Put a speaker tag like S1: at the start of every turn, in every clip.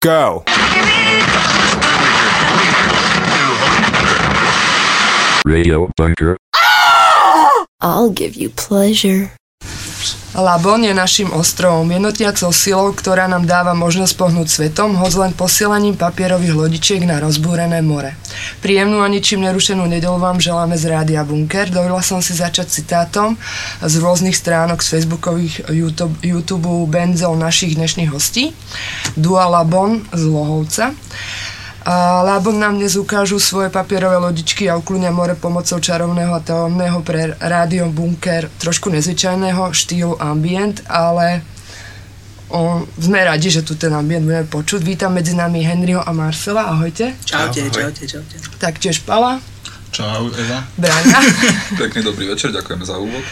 S1: Go!
S2: Radio Bunker.
S3: I'll give you pleasure.
S4: Labon je našim ostrovom, jednotiacou silou, ktorá nám dáva možnosť pohnúť svetom, hoď len posielaním papierových lodičiek na rozbúrené more. Príjemnú a ničím nerušenú nedelu vám želáme z Rádia Bunker. Dovolila som si začať citátom z rôznych stránok z Facebookových YouTube, YouTube benzov našich dnešných hostí. Dua Labon z Lohovca. A Lábon nám dnes ukážu svoje papierové lodičky a uklúňa more pomocou čarovného a tajomného pre rádio Bunker trošku nezvyčajného štýlu ambient, ale o, sme radi, že tu ten ambient budeme počuť. Vítam medzi nami Henryho a Marcela, ahojte.
S5: Čaute, čaute, čaute.
S4: Taktiež Pala,
S6: Čau, Eva.
S4: Braňa,
S7: Pekný dobrý večer, ďakujeme za úvod.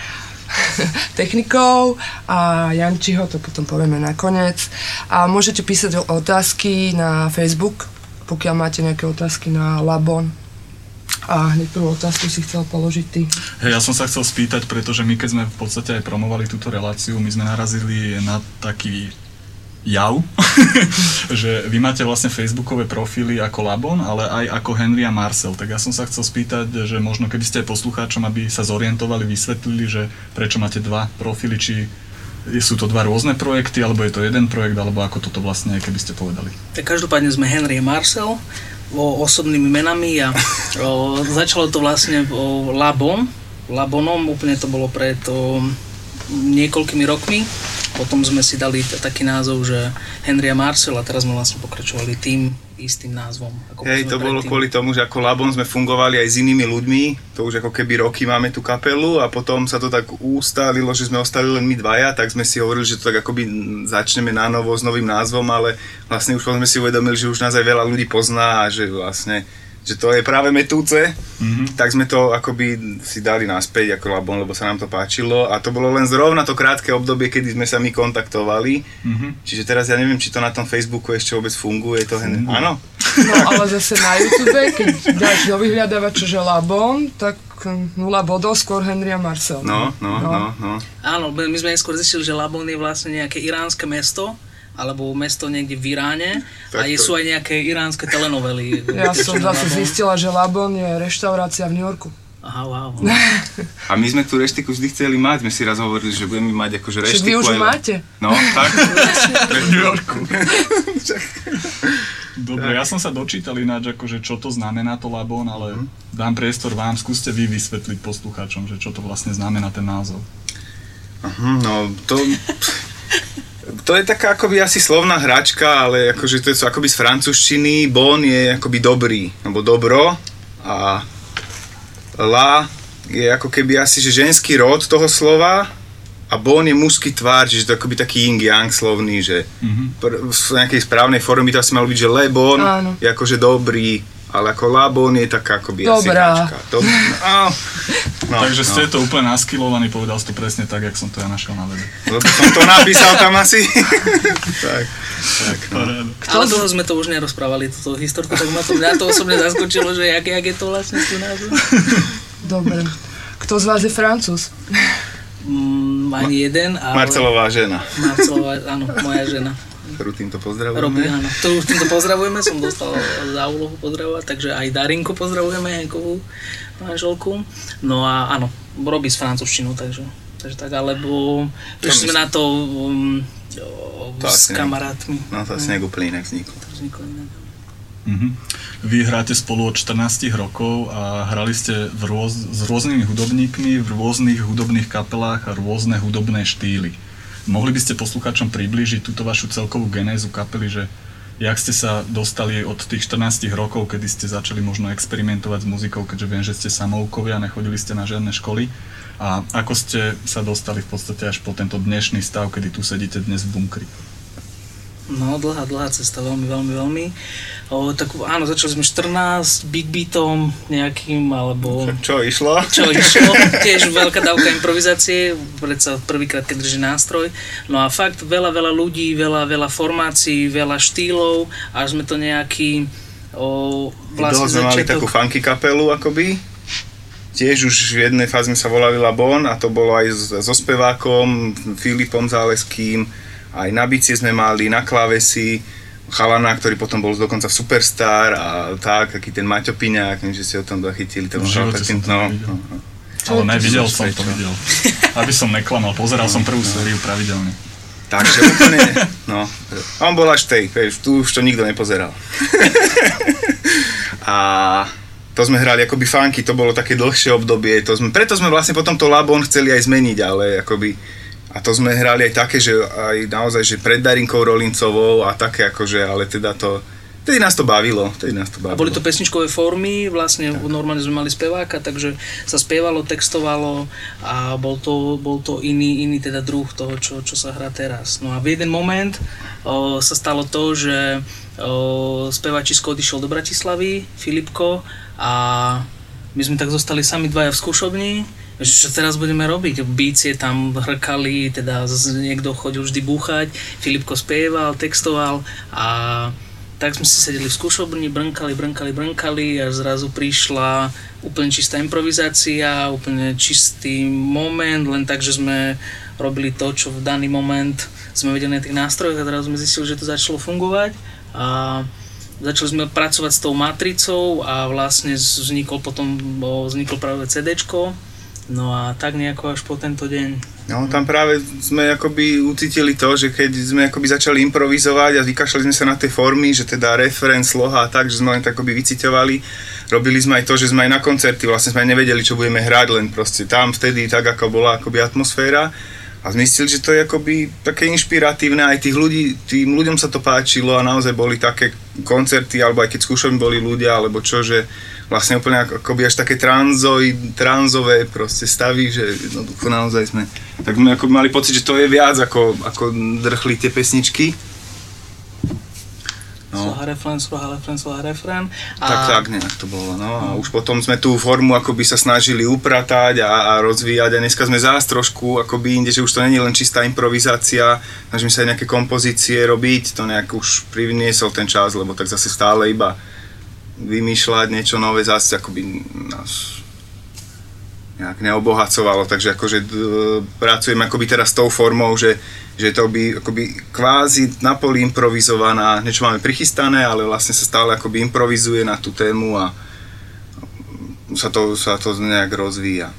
S4: technikov a Jančiho, to potom povieme nakoniec. A môžete písať otázky na Facebook, pokiaľ máte nejaké otázky na Labon. A hneď prvú otázku si chcel položiť ty.
S6: Hej, ja som sa chcel spýtať, pretože my keď sme v podstate aj promovali túto reláciu, my sme narazili na taký jav, že vy máte vlastne facebookové profily ako Labon, ale aj ako Henry a Marcel. Tak ja som sa chcel spýtať, že možno keby ste aj poslucháčom, aby sa zorientovali, vysvetlili, že prečo máte dva profily, či sú to dva rôzne projekty, alebo je to jeden projekt, alebo ako toto vlastne je, keby ste povedali.
S5: Tak každopádne sme Henry a Marcel o osobnými menami a o, začalo to vlastne o, Labom, Labonom, úplne to bolo pred o, niekoľkými rokmi. Potom sme si dali taký názov, že Henry a Marcel a teraz sme vlastne pokračovali tým istým názvom. Ako
S8: Hej, to bolo
S5: predtým.
S8: kvôli tomu, že ako Labon sme fungovali aj s inými ľuďmi, to už ako keby roky máme tú kapelu a potom sa to tak ustálilo, že sme ostali len my dvaja, tak sme si hovorili, že to tak akoby začneme na novo s novým názvom, ale vlastne už sme si uvedomili, že už nás aj veľa ľudí pozná a že vlastne že to je práve metúce, mm-hmm. tak sme to akoby si dali naspäť ako Labon, lebo sa nám to páčilo a to bolo len zrovna to krátke obdobie, kedy sme sa my kontaktovali, mm-hmm. čiže teraz ja neviem, či to na tom Facebooku ešte vôbec funguje, to hen... áno?
S4: No ale zase na YouTube, keď dáš do vyhľadávača, že Labon, tak 0 bodov, skôr Henry a Marcel.
S8: No, no, no, no.
S5: Áno, my sme neskôr zistili, že Labon je vlastne nejaké iránske mesto, alebo mesto niekde v Iráne a
S8: Tak
S5: je,
S8: to-
S5: sú aj nejaké iránske telenovely.
S4: Ja som zase zistila, že Labon je reštaurácia v New Yorku.
S5: Aha, wow.
S8: A my sme tú reštiku vždy chceli mať, sme si raz hovorili, že budeme mať akože
S4: Však
S8: reštiku.
S4: vy už
S8: aj-
S4: máte.
S8: No, tak.
S6: v New Yorku. Dobre, ja som sa dočítal ináč, akože čo to znamená to Labon, ale dám priestor vám, skúste vy vysvetliť poslucháčom, že čo to vlastne znamená ten názov.
S8: Hm, no, to... To je taká akoby asi slovná hračka, ale akože to je akoby z francúzštiny. Bon je akoby dobrý, alebo dobro. A la je ako keby asi že ženský rod toho slova. A bon je mužský tvár, čiže to je akoby taký yin-yang slovný, že pr- v nejakej správnej forme by to asi malo byť, že le bon
S4: Áno.
S8: je akože dobrý, ale ako la bon je taká akoby asi
S4: Dobrá.
S8: hračka. Dob- no, no,
S6: Takže
S8: no.
S6: ste to úplne naskilovaní, povedal si to presne tak, jak som to ja našiel na webe.
S8: Lebo som to napísal tam asi. tak. tak no.
S6: Paráda.
S5: Ale dlho sme to už nerozprávali, túto historku, tak ma to, mňa to osobne zaskočilo, že jak, jak je to vlastne s tým názvom.
S4: Dobre. Kto z vás je francúz?
S5: Mm, ani jeden, ale...
S8: Marcelová žena,
S5: Marcelová, áno, moja žena.
S8: Ktorú týmto
S5: Robí,
S8: pozdravujeme.
S5: áno. To, týmto pozdravujeme, som dostal za úlohu pozdravovať, takže aj Darinku pozdravujeme, Henkovú manželku. No a áno, robí s francúzštinou, takže, takže tak, alebo prišli sme na to um,
S8: To
S5: s kamarátmi.
S8: No to asi nejak úplne inak vzniklo.
S5: To vzniklo inak.
S6: Mhm. Vy hráte spolu od 14 rokov a hrali ste v rôz, s rôznymi hudobníkmi v rôznych hudobných kapelách a rôzne hudobné štýly. Mohli by ste poslucháčom priblížiť túto vašu celkovú genézu kapely, že jak ste sa dostali od tých 14 rokov, kedy ste začali možno experimentovať s muzikou, keďže viem, že ste samoukovia, nechodili ste na žiadne školy a ako ste sa dostali v podstate až po tento dnešný stav, kedy tu sedíte dnes v bunkri.
S5: No, dlhá, dlhá cesta, veľmi, veľmi, veľmi. O, tak áno, začali sme 14 big beatom nejakým, alebo
S8: Čo išlo?
S5: čo išlo, tiež veľká dávka improvizácie, predsa prvýkrát, keď drží nástroj. No a fakt veľa, veľa ľudí, veľa, veľa formácií, veľa štýlov, až sme to nejaký o,
S8: Dlho
S5: vlastne
S8: sme mali takú funky kapelu akoby. Tiež už v jednej fáze sme sa volali Labon a to bolo aj so spevákom Filipom Záleským. Aj na bicie sme mali, na klávesi. chalana, ktorý potom bol dokonca v Superstar a tak, taký ten Maťo Piňák, neviem, že si o tom zachytili. To no,
S6: nevidel.
S8: no, no.
S6: Ale nevidel
S8: to
S6: som to, videl. Aby som neklamal, pozeral som prvú sériu pravidelne.
S8: Takže úplne, no. On bol až tej, vieš, tu už to nikto nepozeral. a to sme hrali akoby funky, to bolo také dlhšie obdobie, to sme, preto sme vlastne potom to Labon chceli aj zmeniť, ale akoby a to sme hrali aj také, že aj naozaj, že pred Darinkou Rolincovou a také akože, ale teda to, vtedy nás to bavilo, vtedy nás to
S5: A
S8: bavilo.
S5: boli to pesničkové formy, vlastne normálne sme mali speváka, takže sa spievalo, textovalo a bol to, bol to iný, iný teda druh toho, čo, čo sa hrá teraz. No a v jeden moment o, sa stalo to, že o, speváčisko odišiel do Bratislavy, Filipko a my sme tak zostali sami dvaja v skúšobni, čo teraz budeme robiť? Bície tam hrkali, teda niekto chodil vždy búchať, Filipko spieval, textoval a tak sme si sedeli v skúšobni, brnkali, brnkali, brnkali a zrazu prišla úplne čistá improvizácia, úplne čistý moment, len tak, že sme robili to, čo v daný moment sme vedeli na tých nástrojoch a teraz sme zistili, že to začalo fungovať a začali sme pracovať s tou matricou a vlastne vznikol potom, vzniklo práve CDčko, no a tak nejako až po tento deň.
S8: No, tam práve sme akoby ucítili to, že keď sme akoby začali improvizovať a vykašľali sme sa na tie formy, že teda referen, sloha a tak, že sme len tak akoby vyciťovali. Robili sme aj to, že sme aj na koncerty, vlastne sme aj nevedeli, čo budeme hrať, len proste tam vtedy tak, ako bola akoby atmosféra. A zistili, že to je akoby také inšpiratívne, aj tých ľudí, tým ľuďom sa to páčilo a naozaj boli také koncerty, alebo aj keď skúšali boli ľudia, alebo čo, že vlastne úplne ako- akoby až také tranzoj, tranzové proste stavy, že jednoducho naozaj sme, tak sme ako mali pocit, že to je viac ako, ako drchli tie pesničky. No.
S5: Sloha, refrén, sloha, refrén, sloha, refrén. A
S8: Tak, tak nejak to bolo, no a už potom sme tú formu akoby sa snažili upratať a, a rozvíjať a dneska sme zás trošku akoby inde, že už to není len čistá improvizácia, snažíme sa aj nejaké kompozície robiť, to nejak už priniesol ten čas, lebo tak zase stále iba vymýšľať niečo nové zase akoby nás nejak neobohacovalo, takže akože pracujem akoby teraz tou formou, že, že to by akoby kvázi napoli improvizovaná, niečo máme prichystané, ale vlastne sa stále akoby improvizuje na tú tému a sa to, sa to nejak rozvíja.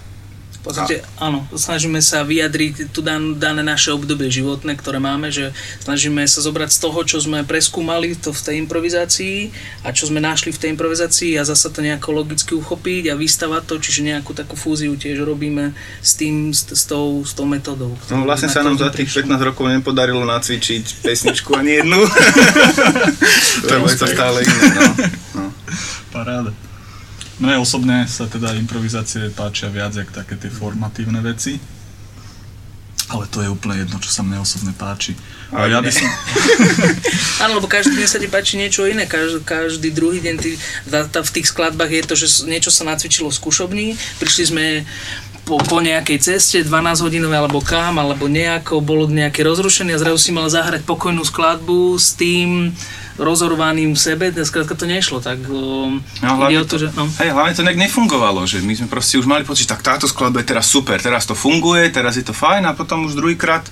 S5: Podstate, áno, snažíme sa vyjadriť tu dan, dané naše obdobie životné, ktoré máme, že snažíme sa zobrať z toho, čo sme preskúmali to v tej improvizácii a čo sme našli v tej improvizácii a zasa to nejako logicky uchopiť a vystavať to, čiže nejakú takú fúziu tiež robíme s tým, s, s, tou, s tou metodou.
S8: No vlastne sa nám za tých 15 rokov nepodarilo nacvičiť pesničku ani jednu. Lebo je to stále iné, no. no.
S6: Paráda. Mne osobne sa teda improvizácie páčia viac, jak také tie formatívne veci. Ale to je úplne jedno, čo sa mne osobne páči. A ja by som...
S5: Áno, lebo každý deň sa ti páči niečo iné, každý, každý druhý deň ty, tá, tá, v tých skladbách je to, že niečo sa nacvičilo v skúšobni, prišli sme po, po nejakej ceste, 12 hodinové alebo kam, alebo nejako, bolo nejaké rozrušenie a zrazu si mal zahrať pokojnú skladbu s tým rozorvaným v sebe, skrátka to nešlo, tak um,
S8: No, hlavne
S5: o to, že... No.
S8: Hej, hlavne to nejak nefungovalo, že my sme proste už mali pocit, že tak táto skladba je teraz super, teraz to funguje, teraz je to fajn a potom už druhýkrát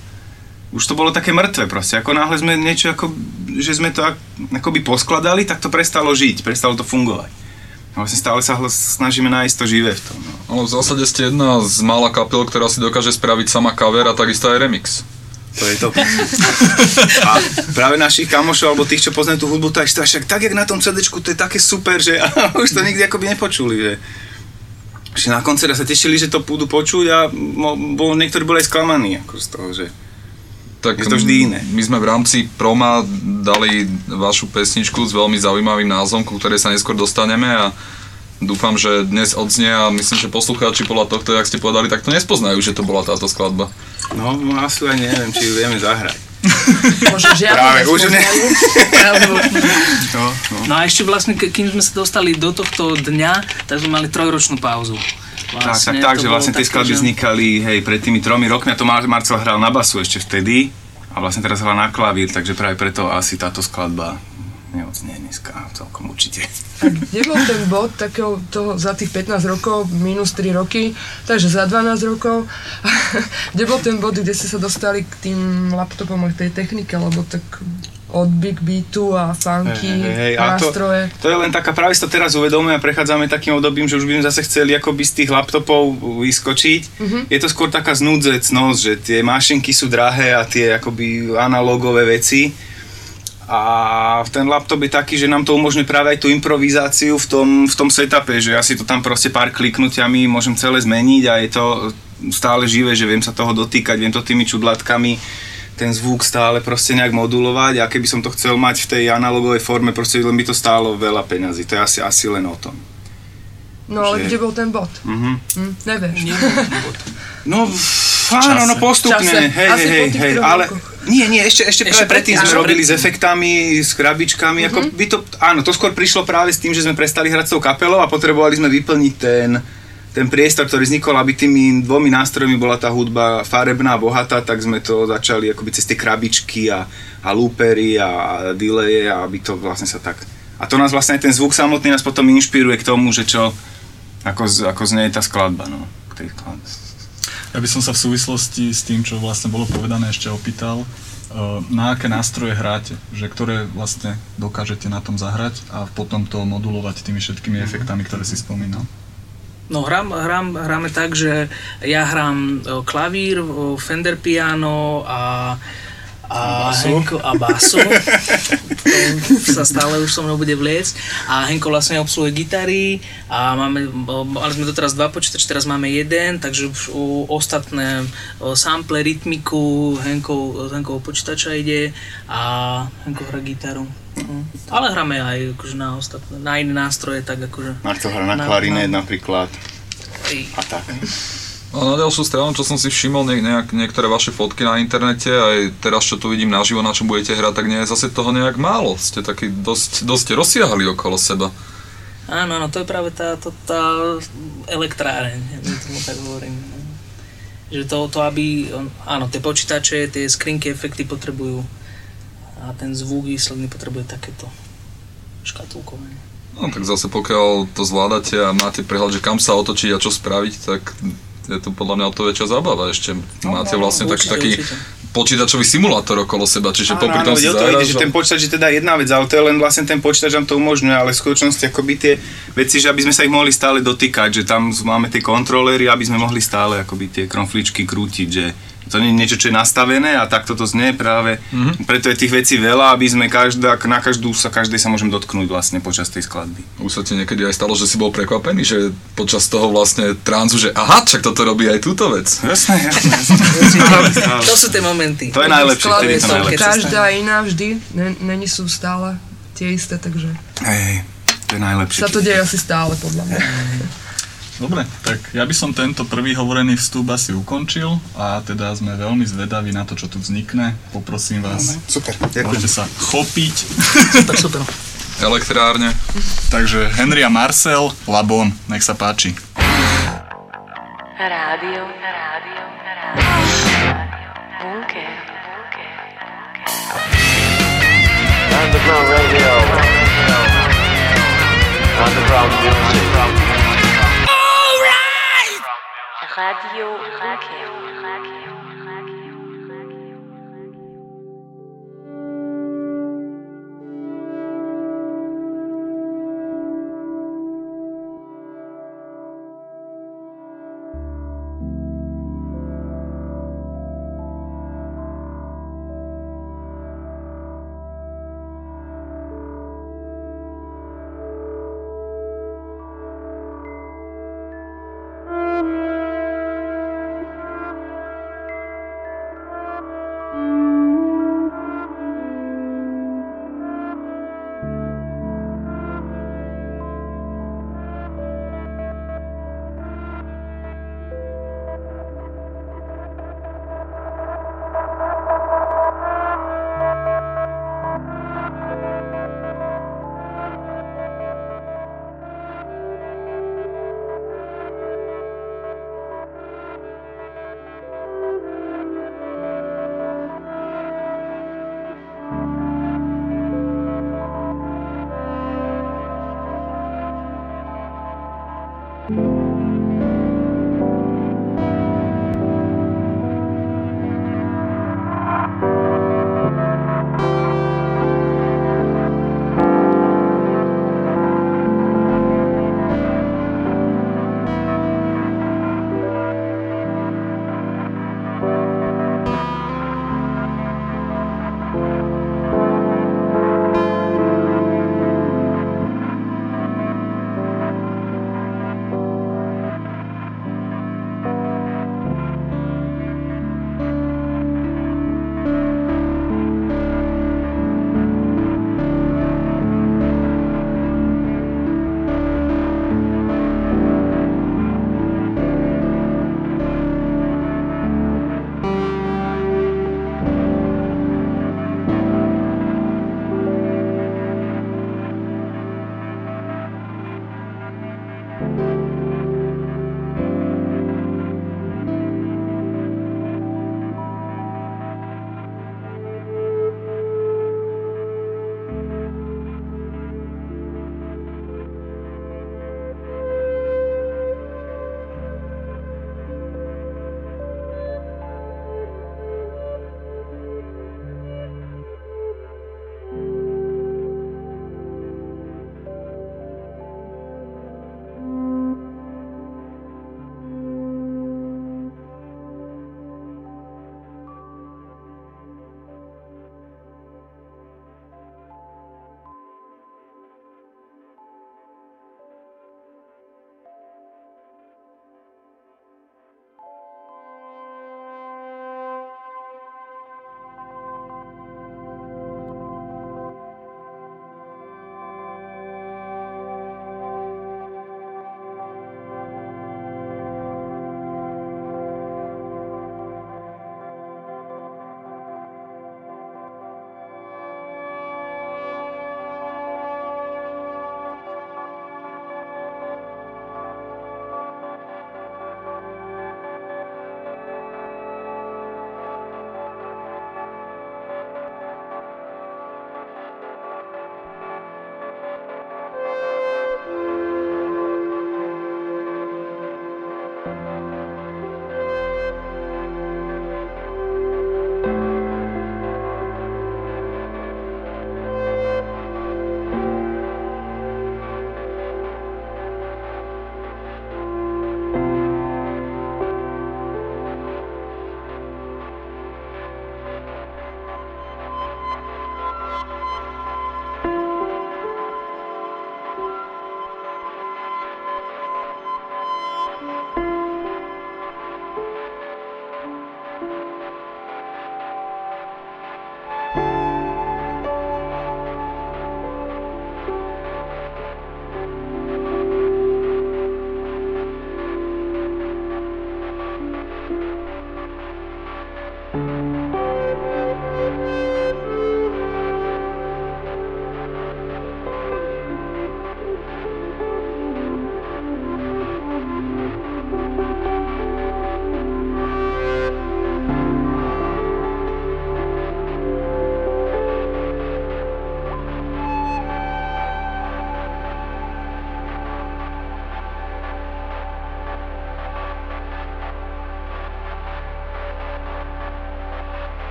S8: už to bolo také mŕtve proste, ako náhle sme niečo ako, že sme to ak, akoby poskladali, tak to prestalo žiť, prestalo to fungovať. A vlastne stále sa snažíme nájsť to živé v tom. No.
S1: Ale v zásade ste jedna z mála kapiel, ktorá si dokáže spraviť sama cover a takisto aj remix.
S8: To je to. A práve našich kamošov, alebo tých, čo poznajú tú hudbu, tak však tak, jak na tom CD, to je také super, že už to nikdy akoby nepočuli, že že na koncerte sa tešili, že to budú počuť a bol, niektorí boli aj sklamaní ako z toho, že
S1: Tak
S8: Je to vždy iné.
S1: My sme v rámci Proma dali vašu pesničku s veľmi zaujímavým názvom, ku ktorej sa neskôr dostaneme a dúfam, že dnes odznie a myslím, že poslucháči podľa tohto, jak ste povedali, tak to nespoznajú, že to bola táto skladba.
S8: no, no asi aj neviem, či vieme zahrať.
S4: Možno žiadne
S8: Práve, už ne. No, no.
S5: no a ešte vlastne, kým sme sa dostali do tohto dňa, tak sme mali trojročnú pauzu.
S8: Tak, tak, tak, že vlastne tie skladby
S5: že-
S8: vznikali, hej, pred tými tromi rokmi a to Mar- Marcel hral na basu ešte vtedy a vlastne teraz hrá na klavír, takže práve preto asi táto skladba neodznie dneska celkom určite.
S4: A kde bol ten bod takého toho za tých 15 rokov, minus 3 roky, takže za 12 rokov, kde bol ten bod, kde ste sa dostali k tým laptopom a k tej technike, lebo tak od big beatu a funky,
S8: Hej, hej, hej, a to-
S4: nástroje.
S8: To je len taká, práve si to teraz uvedomujeme a prechádzame takým obdobím, že už by sme zase chceli akoby z tých laptopov vyskočiť.
S4: Mhm.
S8: Je to skôr taká znúdzecnosť, že tie mašinky sú drahé a tie akoby analogové veci. A ten laptop je taký, že nám to umožňuje práve aj tú improvizáciu v tom, v tom setupe, že ja si to tam proste pár kliknutiami môžem celé zmeniť a je to stále živé, že viem sa toho dotýkať, viem to tými čudlatkami ten zvuk stále proste nejak modulovať a keby som to chcel mať v tej analogovej forme, proste len by to stálo veľa peňazí. To je asi, asi len o tom.
S4: No ale
S8: že-
S4: kde bol ten bod?
S8: Mhm.
S4: Hm, nevieš.
S8: No, f- áno, no postupne,
S4: Čase.
S8: hej,
S4: Asi
S8: hej, hej, ale
S4: rokoch.
S8: Nie, nie, ešte, ešte,
S5: Ešte
S8: práve predtým sme robili s efektami, s krabičkami, ako
S4: Mhm.
S8: by to, áno, to skôr prišlo práve s tým, že sme prestali hrať s tou kapelou a potrebovali sme vyplniť ten, ten priestor, ktorý vznikol, aby tými dvomi nástrojmi bola tá hudba farebná, bohatá, tak sme to začali akoby cez tie krabičky a, a loopery a, a delaye, a aby to vlastne sa tak... A to nás vlastne ten zvuk samotný nás potom inšpiruje k tomu, že čo, ako, z- ako znie tá skladba, no, k tej skladbe.
S6: Ja by som sa v súvislosti s tým, čo vlastne bolo povedané, ešte opýtal, eh, na aké nástroje hráte, že ktoré vlastne dokážete na tom zahrať a potom to modulovať tými všetkými efektami, ktoré si spomínal.
S5: No hrám, hrám, hráme tak, že ja hrám e, klavír, e, Fender piano a a,
S8: basu.
S5: Henko, a basu. to sa stále už so mnou bude vliecť. A Henko vlastne obsluhuje gitary a máme, mali sme doteraz dva počítače, teraz máme jeden, takže už o, ostatné o, sample, rytmiku Henko, z Henkovho počítača ide a Henko hrá gitaru. No. Ale hráme aj akože na ostatné, na iné nástroje, tak akože...
S8: Marto hrá na
S5: Na-
S8: klarinet
S5: na-
S8: napríklad
S5: Ej.
S8: a tak.
S1: A na ďalšiu stranu, čo som si všimol, ne, nejak, niektoré vaše fotky na internete, aj teraz, čo tu vidím naživo, na čom budete hrať, tak nie je zase toho nejak málo. Ste taký dosť, dosť rozsiahli okolo seba.
S5: Áno, áno, to je práve tá, to, tá elektráreň, ja tomu tak hovorím. no. Že to, to aby, áno, tie počítače, tie skrinky, efekty potrebujú a ten zvuk výsledný potrebuje takéto škatulkovanie.
S1: No tak zase pokiaľ to zvládate a máte prehľad, že kam sa otočiť a čo spraviť, tak je to podľa mňa o to väčšia zábava. Ešte máte
S5: no,
S1: vlastne taký,
S5: určite,
S1: taký
S5: určite.
S1: počítačový simulátor okolo seba, čiže popri tom si
S8: veď o to ide, že ten počítač je teda jedna vec, ale to je len vlastne ten počítač nám to umožňuje, ale v skutočnosti akoby tie veci, že aby sme sa ich mohli stále dotýkať, že tam máme tie kontrolery, aby sme mohli stále akoby tie kromfličky krútiť, že to nie je niečo, čo je nastavené a takto to znie práve.
S1: Mhm.
S8: Preto je tých vecí veľa, aby sme každá, na každú sa, každej sa môžem dotknúť vlastne počas tej skladby.
S1: Už sa ti niekedy aj stalo, že si bol prekvapený, že počas toho vlastne transu, že aha, čak toto robí aj túto vec.
S8: Jasné, jasné.
S5: To sú tie momenty.
S8: To je najlepšie, vtedy je to najlepšie.
S4: každá iná vždy, ne, není sú stále tie isté, takže
S8: Hej, hej, to je najlepšie.
S4: sa to deje asi stále podľa mňa.
S6: Dobre, tak ja by som tento prvý hovorený vstup asi ukončil a teda sme veľmi zvedaví na to, čo tu vznikne. Poprosím vás,
S8: Super,
S6: môžete
S8: ďakujem.
S6: sa chopiť.
S5: Super, super.
S1: Elektrárne.
S6: Takže Henry a Marcel, Labon, nech sa páči.
S3: Radio, radio. Bunker.
S9: Underground radio. Underground music.
S3: Radio Bunker.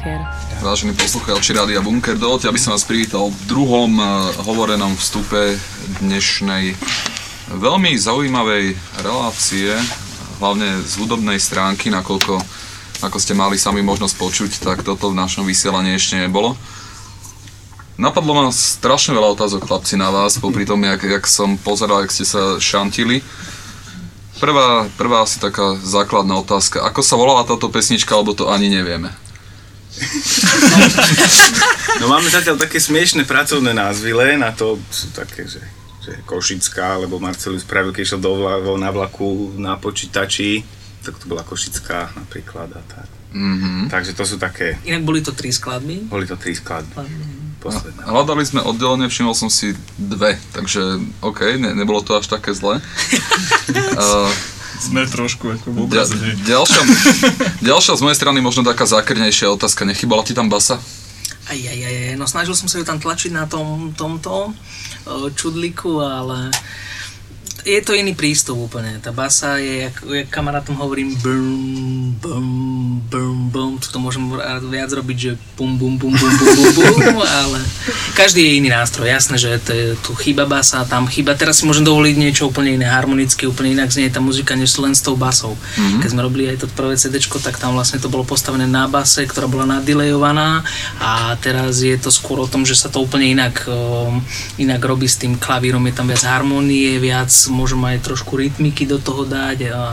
S3: Bunker.
S1: Vážení poslucháči Rádia Bunker, dovolte, aby som vás privítal v druhom eh, hovorenom vstupe dnešnej veľmi zaujímavej relácie, hlavne z hudobnej stránky, nakoľko ako ste mali sami možnosť počuť, tak toto v našom vysielaní ešte nebolo. Napadlo ma strašne veľa otázok, chlapci, na vás, popri tom, jak, jak som pozeral, jak ste sa šantili. Prvá, prvá asi taká základná otázka. Ako sa volala táto pesnička, alebo to ani nevieme?
S8: No máme zatiaľ také smiešné pracovné názvy, len a to sú také, že, že Košická, lebo Marcel ju spravil, keď išiel do vla, na vlaku na počítači, tak to bola Košická napríklad a tak.
S1: Mhm.
S8: Takže to sú také,
S5: Inak boli to tri skladby.
S8: boli to tri skladby. Posledná.
S1: Hľadali sme oddelenie, všimol som si dve, takže OK, ne, nebolo to až také zlé. Uh,
S6: Sme trošku ako v obraze. hej.
S1: ďalšia, ďalšia z mojej strany možno taká zákrnejšia otázka. Nechybala ti tam basa?
S5: Aj, aj, aj, no snažil som sa ju tam tlačiť na tom, tomto o, čudliku, ale je to iný prístup úplne. Tá basa je, jak, jak kamarátom hovorím, bum, bum, bum, bum, to môžem viac robiť, že bum, bum, bum, bum, bum, bum, bum, ale každý je iný nástroj. Jasné, že to je, tu chýba basa, tam chýba. Teraz si môžem dovoliť niečo úplne iné, harmonické, úplne inak znie tá muzika, než len s tou basou. Mm-hmm. Keď sme robili aj to prvé CD, tak tam vlastne to bolo postavené na base, ktorá bola nadilejovaná a teraz je to skôr o tom, že sa to úplne inak, um, inak robí s tým klavírom, je tam viac harmonie, viac môžem aj trošku rytmiky do toho dať a,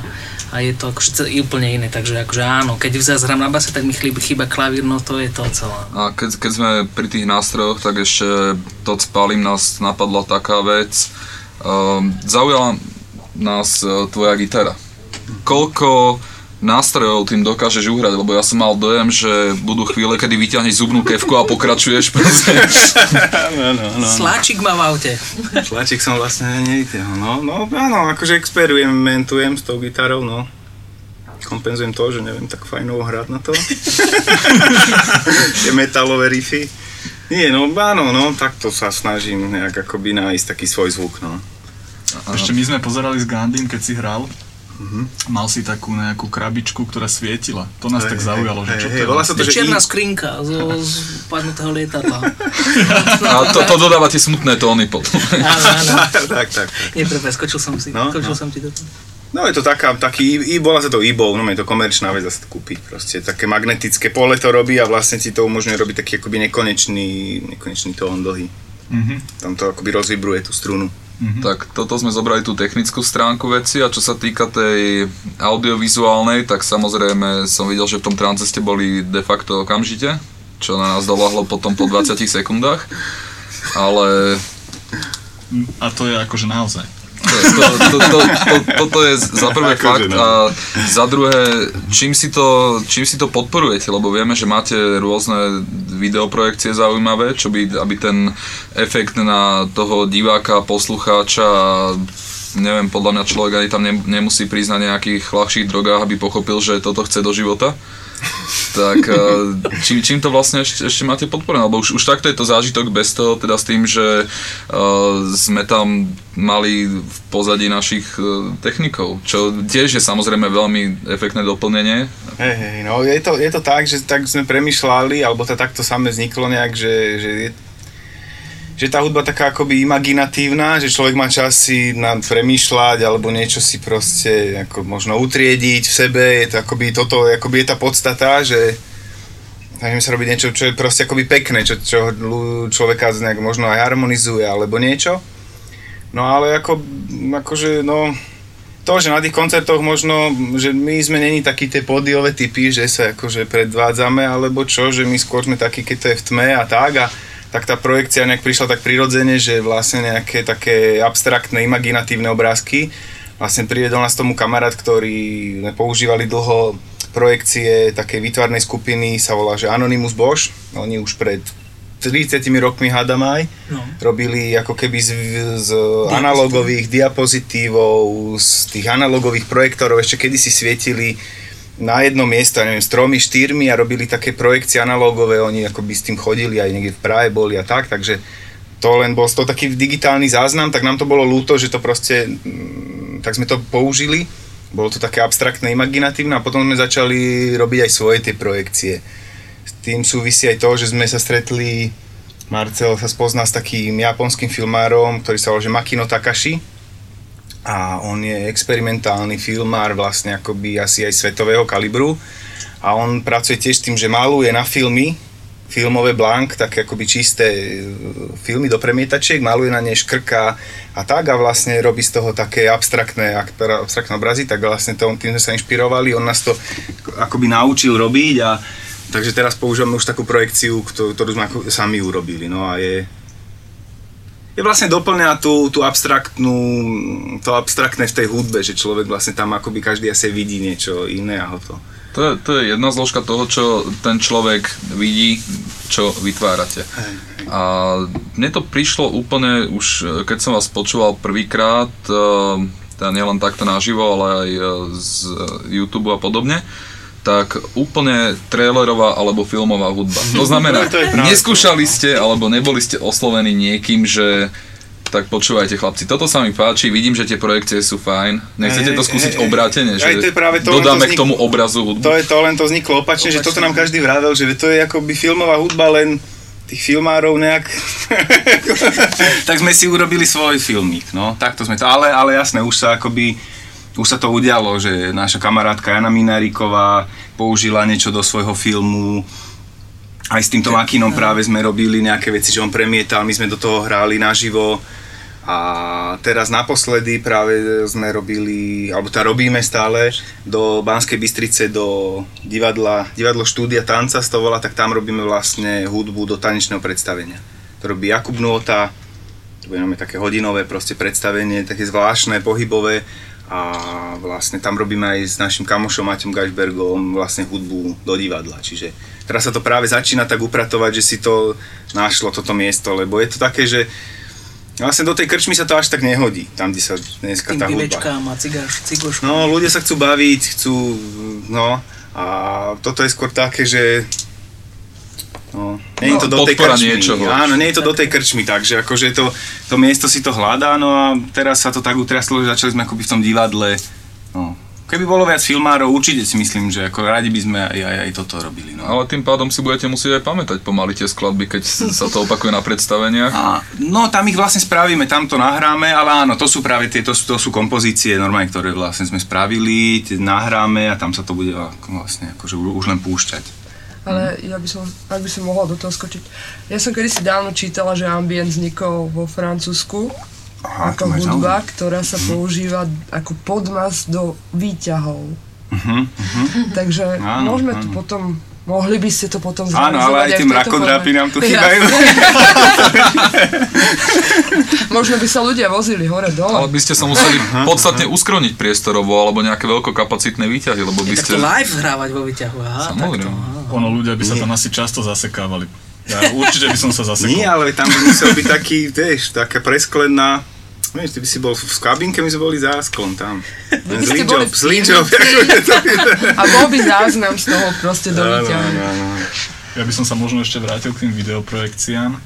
S5: a je to akože úplne iné, takže akože áno, keď zase hrám na base, tak mi chýba, chýba klavír, no to je to celé.
S1: A keď, keď sme pri tých nástrojoch, tak ešte to spálim nás napadla taká vec. Um, zaujala nás e, tvoja gitara. Koľko nástrojov tým dokážeš uhrať, lebo ja som mal dojem, že budú chvíle, kedy vyťahneš zubnú kevku a pokračuješ proste.
S8: No, no, no.
S5: Sláčik má v aute.
S8: Tlačík som vlastne nevytiahol, no, no, áno, akože experimentujem s tou gitarou, no. Kompenzujem to, že neviem tak fajnovo hrať na to. Tie metalové riffy. Nie, no áno, no, takto sa snažím nejak akoby nájsť taký svoj zvuk, no.
S6: Ešte my sme pozerali s Gandhim, keď si hral. Mal si takú nejakú krabičku, ktorá svietila. To nás
S8: Hej,
S6: tak zaujalo, že
S8: hej,
S6: čo to
S8: hej,
S6: je vlastne.
S8: to, že
S5: Čierna
S8: i-
S5: skrinka zo, z padnutého lietadla.
S1: A to, to dodáva tie smutné tóny potom.
S5: Áno, áno.
S8: tak, tak, tak.
S5: Nie, prepáč, skočil som si,
S8: No,
S5: skočil
S8: no.
S5: som ti do toho.
S8: No je to taká, taký, i bola sa to e-ball, no je to komerčná vec, dá sa to kúpiť proste. Také magnetické pole to robí a vlastne ti to umožňuje robiť taký akoby nekonečný, nekonečný tón dlhý.
S6: Mhm.
S8: Tam to akoby rozvibruje tú strunu.
S1: Tak toto sme zobrali tú technickú stránku veci a čo sa týka tej audiovizuálnej, tak samozrejme som videl, že v tom trance ste boli de facto okamžite, čo na nás doľahlo potom po 20 sekundách. Ale
S6: A to je akože naozaj.
S1: To, to, to, to, to, toto je za prvé
S8: Akože
S1: fakt
S8: no.
S1: a za druhé, čím si, to, čím si to podporujete, lebo vieme, že máte rôzne videoprojekcie zaujímavé, čo by, aby ten efekt na toho diváka, poslucháča neviem, podľa mňa človek ani tam ne, nemusí prísť na nejakých ľahších drogách, aby pochopil, že toto chce do života. Tak eh, čím, čím to vlastne ešte, ešte máte podporené? Lebo už, už takto je to zážitok bez toho, teda s tým, že uh, sme tam mali v pozadí našich uh, technikov, čo tiež je samozrejme veľmi efektné doplnenie.
S8: Hej, hej, no je to, je to tak, že tak sme premyšľali, alebo to takto samé vzniklo nejak, že, že je že tá hudba taká akoby imaginatívna, že človek má čas si nad premýšľať alebo niečo si proste ako možno utriediť v sebe, je to akoby toto, akoby je tá podstata, že snažím sa robiť niečo, čo je proste akoby pekné, čo, čo človeka nejak možno aj harmonizuje alebo niečo. No ale ako, akože no, to, že na tých koncertoch možno, že my sme není takí tie pódiové typy, že sa akože predvádzame, alebo čo, že my skôr sme takí, keď to je v tme a tak a tak tá projekcia nejak prišla tak prirodzene, že vlastne nejaké také abstraktné, imaginatívne obrázky. Vlastne priviedol nás tomu kamarát, ktorý používali dlho projekcie takej výtvarnej skupiny, sa volá, že Anonymous Bosch. Oni už pred 30 rokmi hádam aj,
S5: No.
S8: robili ako keby z, z analogových diapozitívov, z tých analogových projektorov, ešte kedy si svietili na jedno miesto, neviem, s tromi, štyrmi a robili také projekcie analogové, oni ako by s tým chodili aj niekde v Prahe boli a tak, takže to len bol toho taký digitálny záznam, tak nám to bolo ľúto, že to proste, mm, tak sme to použili, bolo to také abstraktné, imaginatívne a potom sme začali robiť aj svoje tie projekcie. S tým súvisí aj to, že sme sa stretli, Marcel sa spozná s takým japonským filmárom, ktorý sa volá Makino Takashi. A on je experimentálny filmár vlastne akoby asi aj svetového kalibru. A on pracuje tiež tým, že maluje na filmy, filmové blank, tak akoby čisté e, filmy do premietačiek, maluje na ne škrka a tak a vlastne robí z toho také abstraktné, ak- abstraktné obrazy, tak vlastne to, tým sme sa inšpirovali, on nás to akoby naučil robiť a takže teraz používame už takú projekciu, ktorú, sme sami urobili, no a je je vlastne doplňa tú, tú abstraktnú, to abstraktné v tej hudbe, že človek vlastne tam akoby každý asi vidí niečo iné a to.
S1: To je, to je jedna zložka toho, čo ten človek vidí, čo vytvárate. A mne to prišlo úplne už, keď som vás počúval prvýkrát, eh, teda nielen takto naživo, ale aj eh, z YouTube a podobne, tak úplne trailerová alebo filmová hudba. To znamená, neskúšali ste alebo neboli ste oslovení niekým, že tak počúvajte chlapci, toto sa mi páči, vidím, že tie projekcie sú fajn. Nechcete to skúsiť obrátene,
S8: Aj
S1: že
S8: to je práve to, len to
S1: dodáme k
S8: vznik-
S1: tomu obrazu hudbu?
S8: To je to, len to vzniklo opačne, že toto nám každý vravel, že to je akoby filmová hudba, len tých filmárov nejak... tak sme si urobili svoj filmík, no, takto sme to, ale, ale jasné, už sa akoby, už sa to udialo, že naša kamarátka Jana Mináriková použila niečo do svojho filmu, aj s týmto Makinom práve sme robili nejaké veci, že on premietal, my sme do toho hráli naživo. A teraz naposledy práve sme robili, alebo teda robíme stále, do Banskej Bystrice, do divadla, divadlo štúdia tanca to volá, tak tam robíme vlastne hudbu do tanečného predstavenia. To robí Jakub bude máme také hodinové proste predstavenie, také zvláštne, pohybové a vlastne tam robíme aj s našim kamošom Maťom Gašbergom vlastne hudbu do divadla, čiže teraz sa to práve začína tak upratovať, že si to našlo toto miesto, lebo je to také, že vlastne do tej krčmy sa to až tak nehodí, tam, kde sa dneska
S5: Tým
S8: tá hudba.
S5: a cigáš.
S8: No, ľudia sa chcú baviť, chcú, no, a toto je skôr také, že No, nie je to
S1: No,
S8: do tej krčmy.
S1: niečoho.
S8: Áno, nie je to do tej krčmy, takže akože to, to miesto si to hľadá, no a teraz sa to tak utriaslo, že začali sme akoby v tom divadle. No. Keby bolo viac filmárov, určite si myslím, že ako radi by sme aj, aj, aj toto robili. No.
S1: Ale tým pádom si budete musieť aj pamätať pomaly tie skladby, keď sa to opakuje na predstaveniach.
S8: A, no tam ich vlastne spravíme, tam to nahráme, ale áno, to sú práve tie, to, sú- to sú kompozície normálne, ktoré vlastne sme spravili, nahráme a tam sa to bude ako- vlastne akože už len púšťať.
S4: Ale ja by som, ak by som mohla do toho skočiť. Ja som kedysi dávno čítala, že ambient vznikol vo Francúzsku
S8: Aha,
S4: ako hudba, ktorá sa používa ako podmas do výťahov.
S8: Mhm, mhm.
S4: Takže
S8: Áno,
S4: môžeme tu
S8: áno.
S4: potom, mohli by ste to potom
S8: Áno, ale aj
S4: zrealizovať tejto
S8: mrakodrapy
S4: forme.
S8: nám tu chýbajú.
S4: Možno by sa ľudia vozili hore dole.
S1: Ale by ste sa museli podstatne uskroniť priestorovo alebo nejaké veľkokapacitné výťahy, lebo by
S5: Tak
S1: ste...
S5: to live hrávať vo výťahu, aha,
S1: Samozrejme.
S6: Ono, ľudia by sa tam asi často zasekávali. Ja určite by som sa zasekol.
S8: Nie, ale tam by musel byť taký, vieš, taká presklená Vieš, ty by si bol v kabinke, my sme boli za sklom tam. Ten
S4: by ste
S8: zlý
S4: boli
S8: job, zlý job.
S4: A bol by záznam z toho proste do.
S6: Ja by som sa možno ešte vrátil k tým videoprojekciám. E,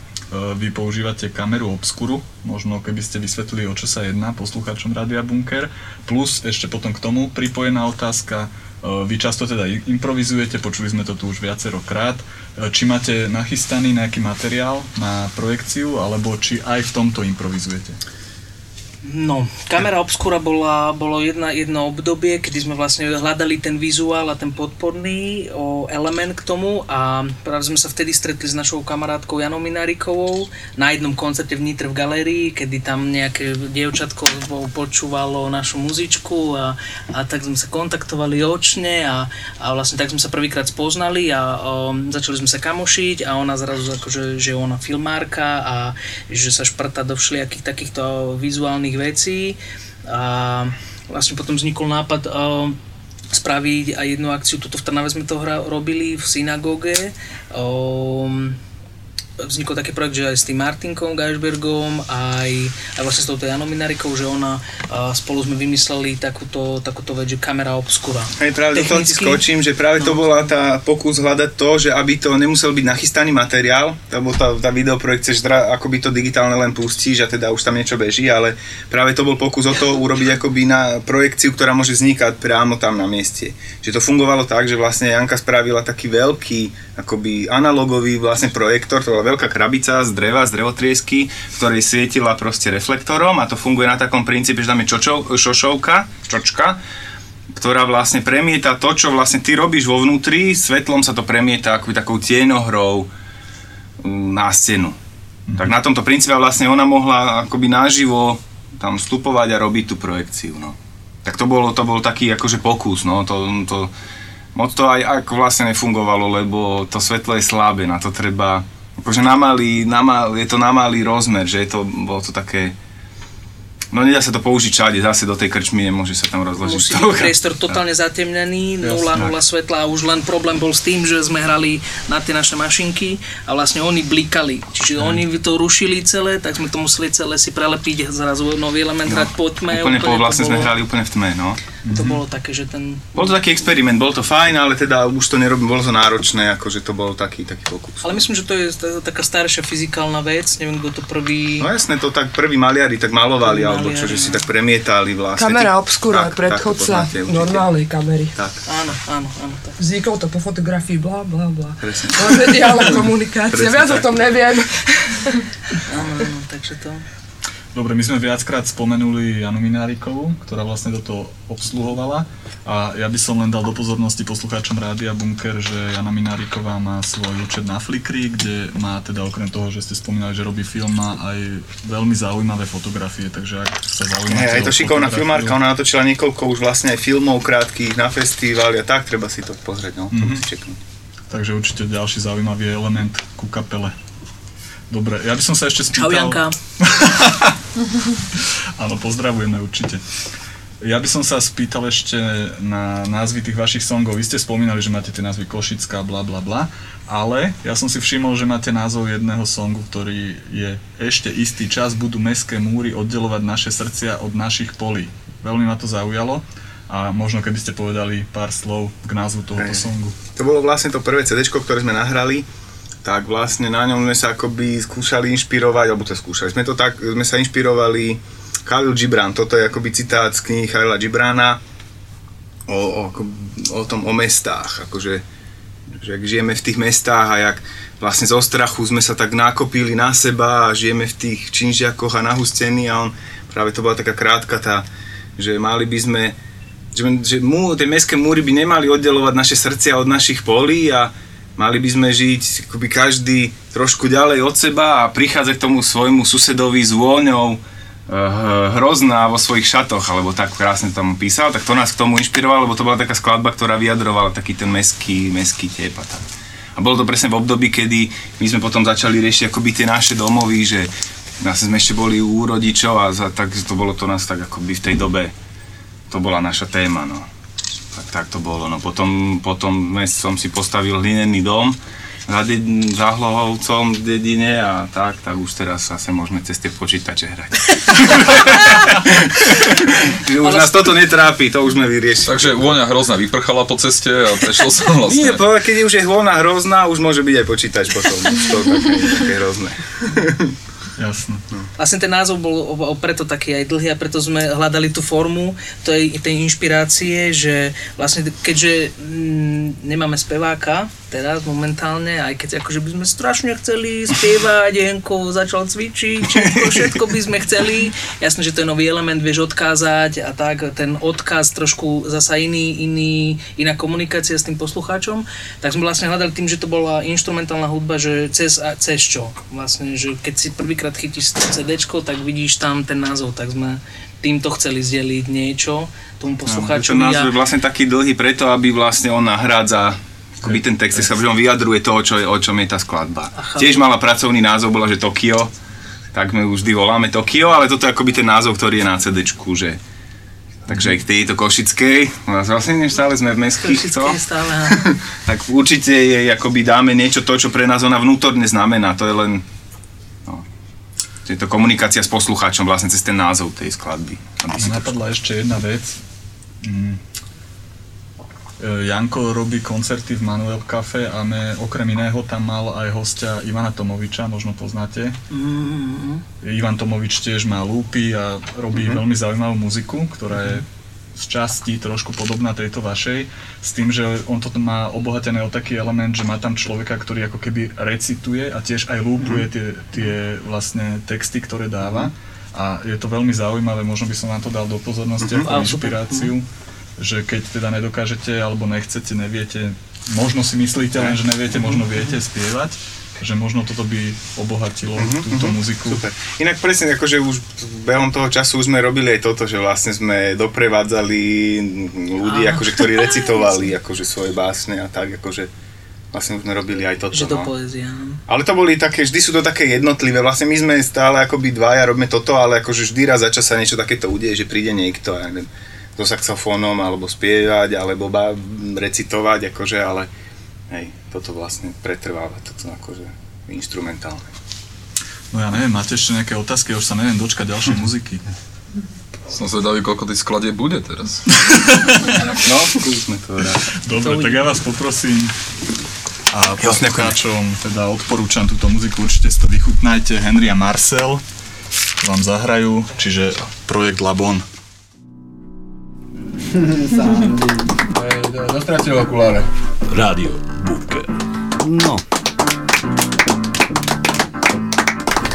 S6: Vy používate kameru Obscuru, možno keby ste vysvetlili, o čo sa jedná poslucháčom Radia Bunker. Plus ešte potom k tomu pripojená otázka. E, Vy často teda improvizujete, počuli sme to tu už viacerokrát. E, Či máte nachystaný nejaký materiál na projekciu, alebo či aj v tomto improvizujete?
S5: No, kamera obskúra bola, bolo jedna, jedno obdobie, kedy sme vlastne hľadali ten vizuál a ten podporný o, element k tomu a práve sme sa vtedy stretli s našou kamarátkou Janou Minárikovou na jednom koncerte v Nitre v galérii, kedy tam nejaké dievčatko po- počúvalo našu muzičku a, a tak sme sa kontaktovali očne a, a vlastne tak sme sa prvýkrát spoznali a o, začali sme sa kamošiť a ona zrazu akože, že ona filmárka a že sa šprta do všelijakých takýchto vizuálnych vecí. A vlastne potom vznikol nápad spraviť aj jednu akciu, tuto v Trnave sme to hra, robili v synagóge, um, vznikol taký projekt, že aj s tým Martinkom Geisbergom, aj, aj vlastne s touto Janou Minarikou, že ona a spolu sme vymysleli takúto, takúto vec, že kamera obskura.
S8: Hej, práve do toho ti skočím, že práve to
S5: No.
S8: bola tá pokus hľadať to, že aby to nemusel byť nachystaný materiál, lebo tá, tá že teda akoby to digitálne len pustíš a teda už tam niečo beží, ale práve to bol pokus o to urobiť akoby na projekciu, ktorá môže vznikať priamo tam na mieste. Že to fungovalo tak, že vlastne Janka spravila taký veľký akoby analogový vlastne projektor, to bola veľká krabica z dreva, z drevotriesky, v ktorej svietila proste reflektorom a to funguje na takom princípe, že tam je čočov, šošovka, čočka, ktorá vlastne premieta to, čo vlastne ty robíš vo vnútri, svetlom sa to premieta ako takou tieňohrou mm, na stenu. Tak na tomto princípe vlastne ona mohla akoby naživo tam vstupovať a robiť tú projekciu, no. Tak to bolo, to bol taký akože pokus, no, to, to moc to aj ako vlastne nefungovalo, lebo to svetlo je slabé, na to treba, akože na malý, na mal, je to na malý rozmer, že je to, bolo to také, no nedá sa to použiť všade, zase do tej krčmy nemôže sa tam rozložiť
S5: Musí byť priestor totálne zatemnený, 0, 0 svetla a už len problém bol s tým, že sme hrali na tie naše mašinky a vlastne oni blikali. Čiže oni to rušili celé, tak sme to museli celé si prelepiť zrazu nový element hrať po tme.
S8: Úplne po,
S5: to
S8: vlastne sme
S5: bolo-
S8: hrali úplne v tme, no.
S5: To bolo také, že ten...
S8: Bol to taký experiment, bol to fajn, ale teda už to nerobím, bolo to náročné, akože to bol taký, taký pokus.
S5: Ale myslím, že to je taká staršia fyzikálna vec, neviem, kto to prvý...
S8: No jasné, to tak prví maliari tak malovali,
S5: Prví
S8: alebo čo, že si tak premietali vlastne.
S4: Kamera obskúra je
S8: tak, tak,
S4: predchodca
S8: určite.
S4: normálnej kamery.
S8: Tak,
S5: Áno, áno, áno. Tak.
S4: Vzniklo to po fotografii, bla bla bla.
S8: presne.
S4: Mediálna komunikácia,
S8: Presne
S4: viac o
S8: tak.
S4: tom neviem.
S5: áno, áno, takže to...
S6: Dobre, my sme viackrát spomenuli Janu Minárikovú, ktorá vlastne do toho obsluhovala a ja by som len dal do pozornosti poslucháčom Rádia Bunker, že Jana Mináriková má svoj účet na Flickry, kde má teda okrem toho, že ste spomínali, že robí film, má aj veľmi zaujímavé fotografie, takže ak sa zaujímate
S8: Hej, je to šikovná filmárka, ona natočila niekoľko už vlastne aj filmov krátkých na festivali a tak, treba si to pozrieť, no, to
S6: Mhm.
S8: si čeknúť.
S6: Takže určite ďalší zaujímavý element ku kapele. Dobre, ja by som sa ešte
S5: Čau,
S6: spýtal...
S5: Janka.
S6: Áno, pozdravujeme určite. Ja by som sa spýtal ešte na názvy tých vašich songov. Vy ste spomínali, že máte tie názvy Košická, bla bla bla, ale ja som si všimol, že máte názov jedného songu, ktorý je Ešte istý čas budú mestské múry oddelovať naše srdcia od našich polí. Veľmi ma to zaujalo a možno keby ste povedali pár slov k názvu tohoto songu.
S8: To bolo vlastne to prvé CD, ktoré sme nahrali, tak vlastne na ňom sme sa akoby skúšali inšpirovať, alebo to skúšali, sme to tak, sme sa inšpirovali Khalil Gibran, toto je akoby citát z knihy Khalila Gibrana o, o, o tom, o mestách, akože že ak žijeme v tých mestách a jak vlastne zo strachu sme sa tak nakopili na seba a žijeme v tých činžiakoch a nahustení a on, práve to bola taká krátka tá, že mali by sme že, že mú, tie mestské múry by nemali oddelovať naše srdcia od našich polí a mali by sme žiť akoby každý trošku ďalej od seba a prichádzať k tomu svojmu susedovi s vôňou eh, hrozná vo svojich šatoch, alebo tak krásne tam písal, tak to nás k tomu inšpirovalo, lebo to bola taká skladba, ktorá vyjadrovala taký ten meský, meský tep a tak. A bolo to presne v období, kedy my sme potom začali riešiť akoby tie naše domovy, že vlastne sme ešte boli u rodičov a za, tak to bolo to nás tak akoby v tej dobe to bola naša téma, no. Tak, tak to bolo, no. Potom, potom som si postavil hlinený dom za, de- za Hlohovcom v dedine a tak, tak už teraz zase môžeme cez tie počítače hrať. Už nás toto netrápi, to už sme vyriešili.
S1: Takže vôňa hrozná vyprchala po ceste a prešiel som vlastne.
S8: Nie, keď už je hôna hrozná, už môže byť aj počítač potom. To také, také hrozné.
S6: Jasné.
S5: Vlastne ten názov bol preto taký aj dlhý a preto sme hľadali tú formu tej, tej inšpirácie, že vlastne keďže mm, nemáme speváka teraz momentálne, aj keď akože by sme strašne chceli spievať, Jenko začal cvičiť, všetko, všetko by sme chceli. Jasné, že je nový element, vieš odkázať a tak, ten odkaz trošku zasa iný, iný, iná komunikácia s tým poslucháčom. Tak sme vlastne hľadali tým, že to bola instrumentálna hudba, že cez, cez čo? Vlastne, že keď si prvýkrát chytíš CD, tak vidíš tam ten názov, tak sme týmto chceli zdieľiť niečo tomu
S8: Ten
S5: poslucháčovi.
S8: názov je vlastne taký dlhý preto, aby vlastne on nahrádza akoby ten text, sa on vyjadruje to, čo je, o čom je tá skladba.
S5: chápem.
S8: Tiež mala pracovný názov, bola, že Tokio, tak my už vždy voláme Tokio, ale toto je akoby ten názov, ktorý je na CD, že Takže aj k tejto Košickej, nás vlastne stále sme v mestských, co?
S5: Stále,
S8: tak určite jej akoby dáme niečo to, čo pre nás ona vnútorne znamená. To je len no, je to komunikácia s poslucháčom vlastne cez ten názov tej skladby. Aby
S6: A
S8: si
S6: mňa
S8: to
S6: napadla ešte jedna vec. Mm. E, Janko robí koncerty v Manuel Cafe a me, okrem iného tam mal aj hostia Ivana Tomoviča, možno poznáte.
S5: Mm,
S6: Ivan Tomovič tiež má lúpy a robí
S8: Mhm.
S6: veľmi zaujímavú muziku, ktorá je z časti trošku podobná tejto vašej, s tým, že on to má obohatené o taký element, že má tam človeka, ktorý ako keby recituje a tiež aj lúpuje
S8: Mhm.
S6: tie, tie vlastne texty, ktoré dáva. A je to veľmi zaujímavé, možno by som vám to dal do pozornosti
S8: Mhm.
S6: ako inšpiráciu, že keď teda nedokážete alebo nechcete, neviete, možno si myslíte len, že neviete, možno viete spievať, že možno toto by obohatilo túto muziku.
S8: Mhm, Super. Inak presne, akože už behom toho času už sme robili aj toto, že vlastne sme doprevádzali ľudí,
S5: Áno.
S8: akože, ktorí recitovali akože svoje básne a tak, akože vlastne už sme robili aj toto.
S5: že to
S8: no.
S5: poézia.
S8: Ale to boli také, vždy sú to také jednotlivé, vlastne my sme stále akoby dvaja, robíme toto, ale akože vždy raz za čas sa niečo takéto udeje, že príde niekto, ja neviem, so saxofónom, alebo spievať, alebo ba- recitovať, akože, ale hej, toto vlastne pretrváva, toto akože instrumentálne.
S6: No ja neviem, máte ešte nejaké otázky? Ja už sa neviem dočkať ďalšej muziky.
S1: Som zvedavý, koľko tých skladie bude teraz.
S8: No, skúsme to rád.
S6: Dobre, tak ja vás poprosím a poslucháčom teda odporúčam túto muziku, určite si to vychutnajte. Henry a Marcel vám zahrajú, čiže projekt Labon.
S10: Dostratil okuláre.
S2: Rádio Bunker.
S10: No.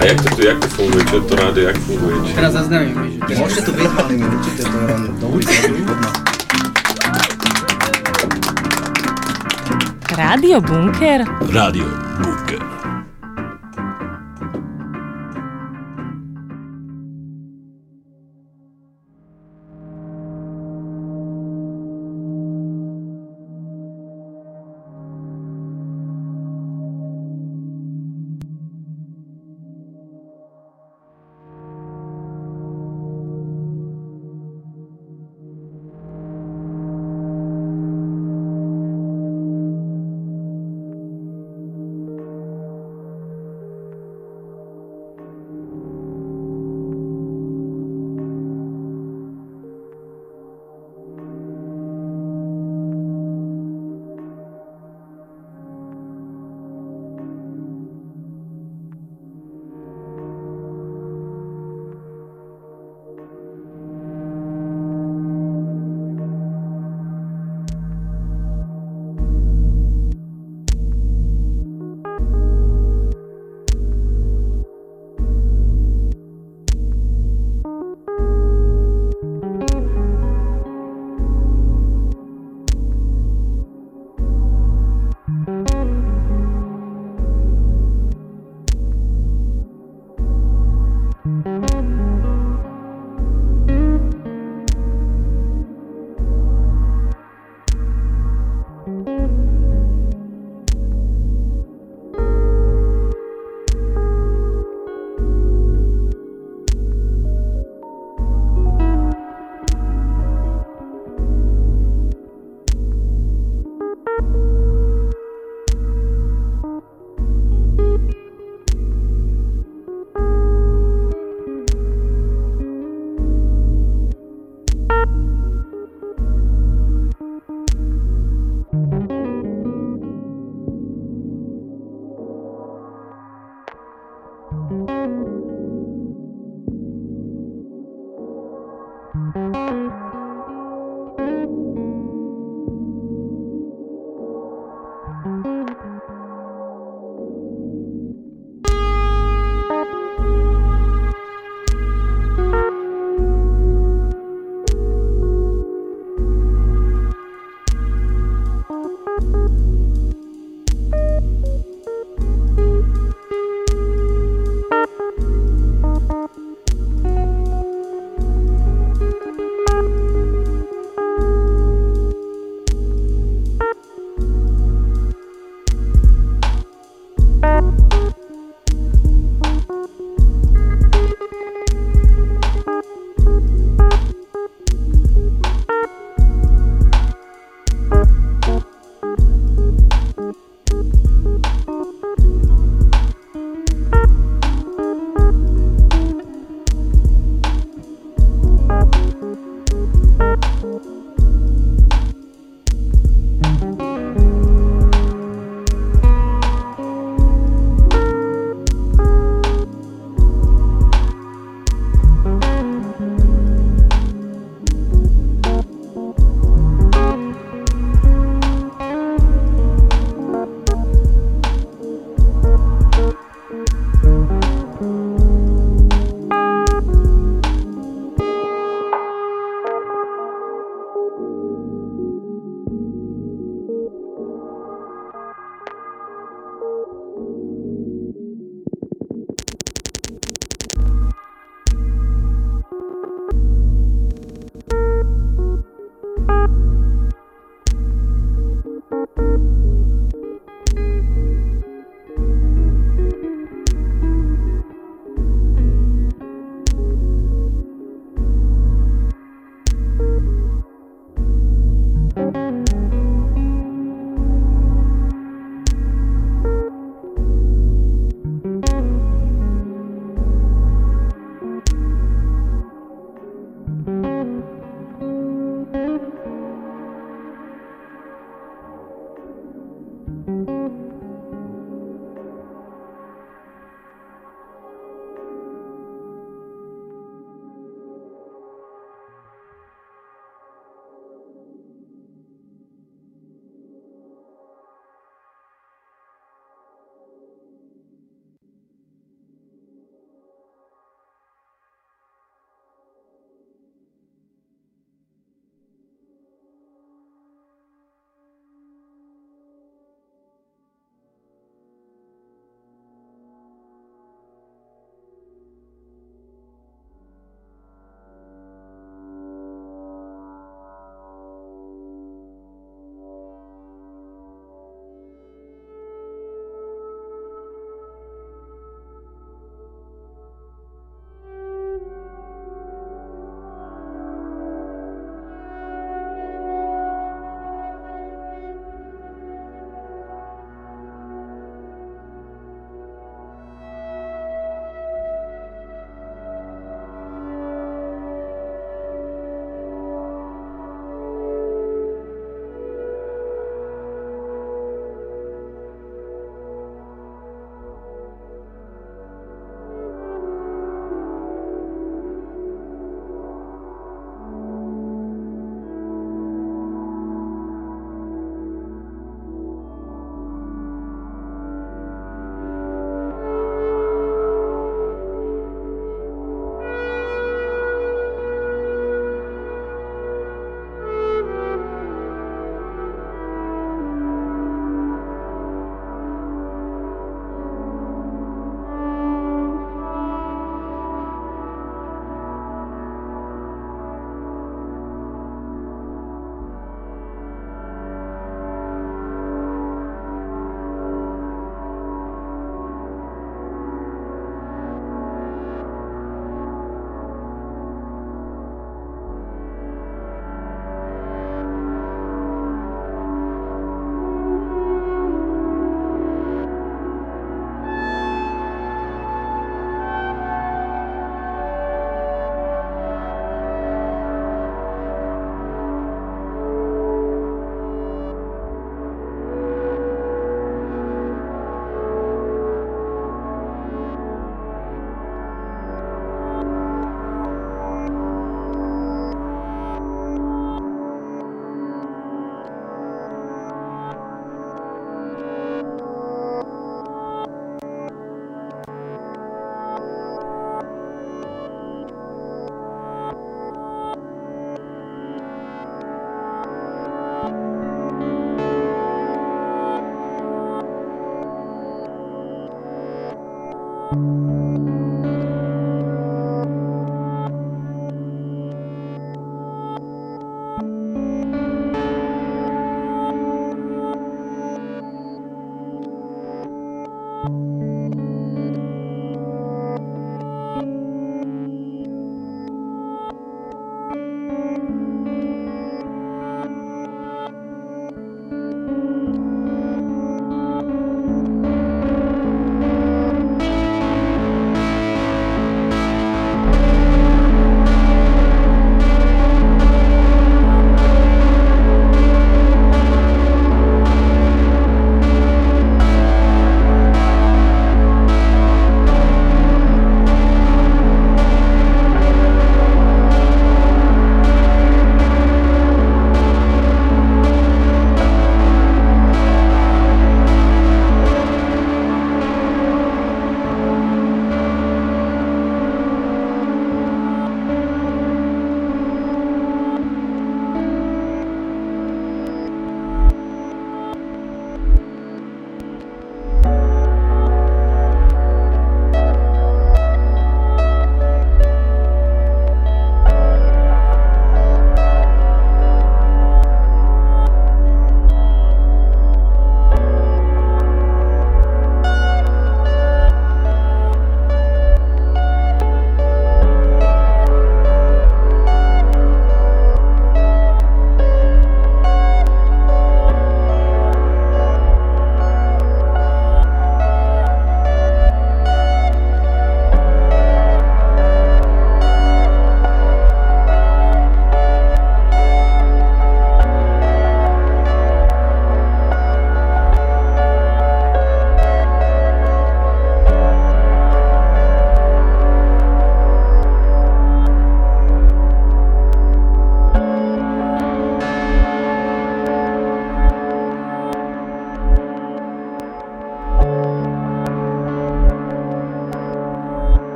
S11: A jak to tu, jak to funguje? Čo to rádio, jak funguje? Či...
S5: Teraz zaznamím, že...
S10: Môžete to byť, ale my určite to len do ulice.
S12: Rádio Bunker?
S2: Rádio Bunker.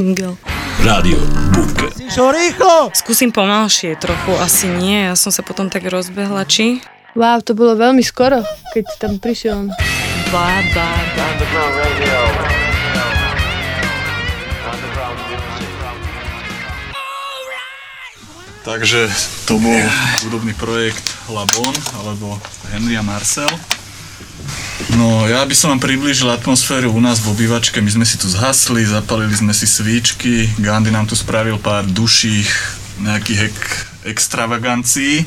S12: Jingle.
S2: Rádio Bunker.
S12: Čo rýchlo? Skúsim pomalšie trochu, asi nie. Ja som sa potom tak rozbehla, či?
S13: Wow, to bolo veľmi skoro, keď tam prišiel on.
S12: Bá, bá, bá.
S9: Underground radio. Underground music.
S6: Takže to bol hudobný projekt Labon, alebo Henry a Marcel. No, ja by som vám priblížil atmosféru u nás v obývačke. My sme si tu zhasli, zapalili sme si svíčky, Gandhi nám tu spravil pár duších nejakých ek- extravagancií.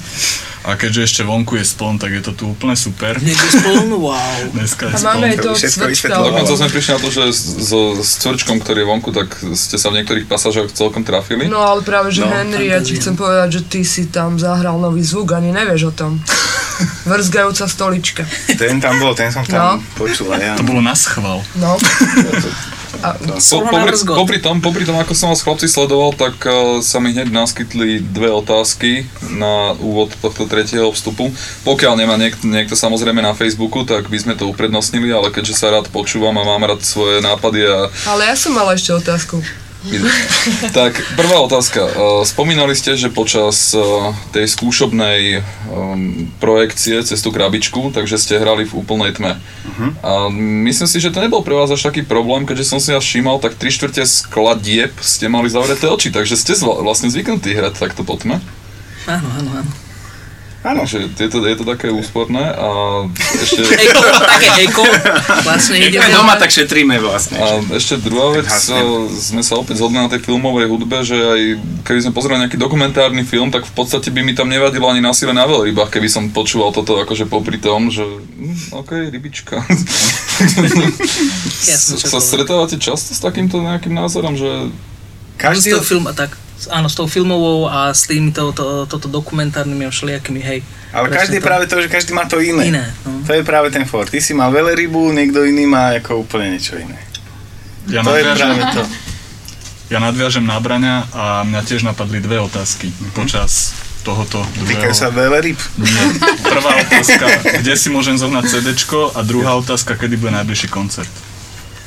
S6: A keďže ešte vonku je spln, tak je to tu úplne super.
S5: Niekde spln, wow.
S6: Dneska je
S4: A máme to cvrčka.
S1: Dokonca sme prišli na to, že s- so, s cvrčkom, ktorý je vonku, tak ste sa v niektorých pasážoch celkom trafili.
S4: No ale práve, že
S1: No,
S4: Henry, ja ti chcem povedať, že ty si tam zahral nový zvuk, ani nevieš o tom. Vrzgajúca stolička.
S8: Ten tam bol, ten som tam
S4: No.
S8: počul ja.
S6: To bolo na schvál.
S4: No. A,
S1: Po, popri, popri, tom, popri tom, ako som vás chlapci sledoval, tak uh, sa mi hneď naskytli dve otázky na úvod tohto tretieho vstupu. Pokiaľ nemá niekto, niekto samozrejme na Facebooku, tak by sme to uprednostnili, ale keďže sa rád počúvam a mám rád svoje nápady a
S4: ale ja som mala ešte otázku.
S1: tak, prvá otázka. Uh, Spomínali ste, že počas uh, tej skúšobnej um, projekcie cez tú krabičku, takže ste hrali v úplnej tme. A myslím si, že to nebol pre vás až taký problém, keďže som si vás všímal, tak tri štvrte skladieb ste mali zavreté oči, takže ste vlastne zvyknutí hrať takto po tme.
S5: Áno, áno, áno.
S8: Áno.
S1: Takže je to, je to také úsporné a ešte...
S5: Eko, také eko. Vlastne ideme
S8: sme doma, tak šetríme vlastne.
S1: A ešte druhá vec, sme sa opäť zhodli na tej filmovej hudbe, že aj keby sme pozreli nejaký dokumentárny film, tak v podstate by mi tam nevadilo ani násilie na veľrybách, keby som počúval toto akože popri tom, že hm, OK, rybička. Sa stretávate často s takýmto nejakým názorom, že
S5: Každý film, tak, áno, s tou filmovou a s týmito to, toto dokumentárnymi a všelijakými, hej.
S8: Ale každý
S5: to.
S8: práve to, že každý má to iné.
S5: Iné, no.
S8: To je práve ten for. Ty si mal veľrybu, niekto iný má ako úplne niečo iné.
S6: Ja
S8: to je
S6: nadviažem,
S8: práve to.
S6: ja nadviažem na Braňa a mňa tiež napadli dve otázky počas tohoto
S8: Týkajú
S6: druhého.
S8: sa veľryb.
S6: Nie. Prvá otázka, kde si môžem zohnať CDčko a druhá otázka, kedy bude najbližší koncert.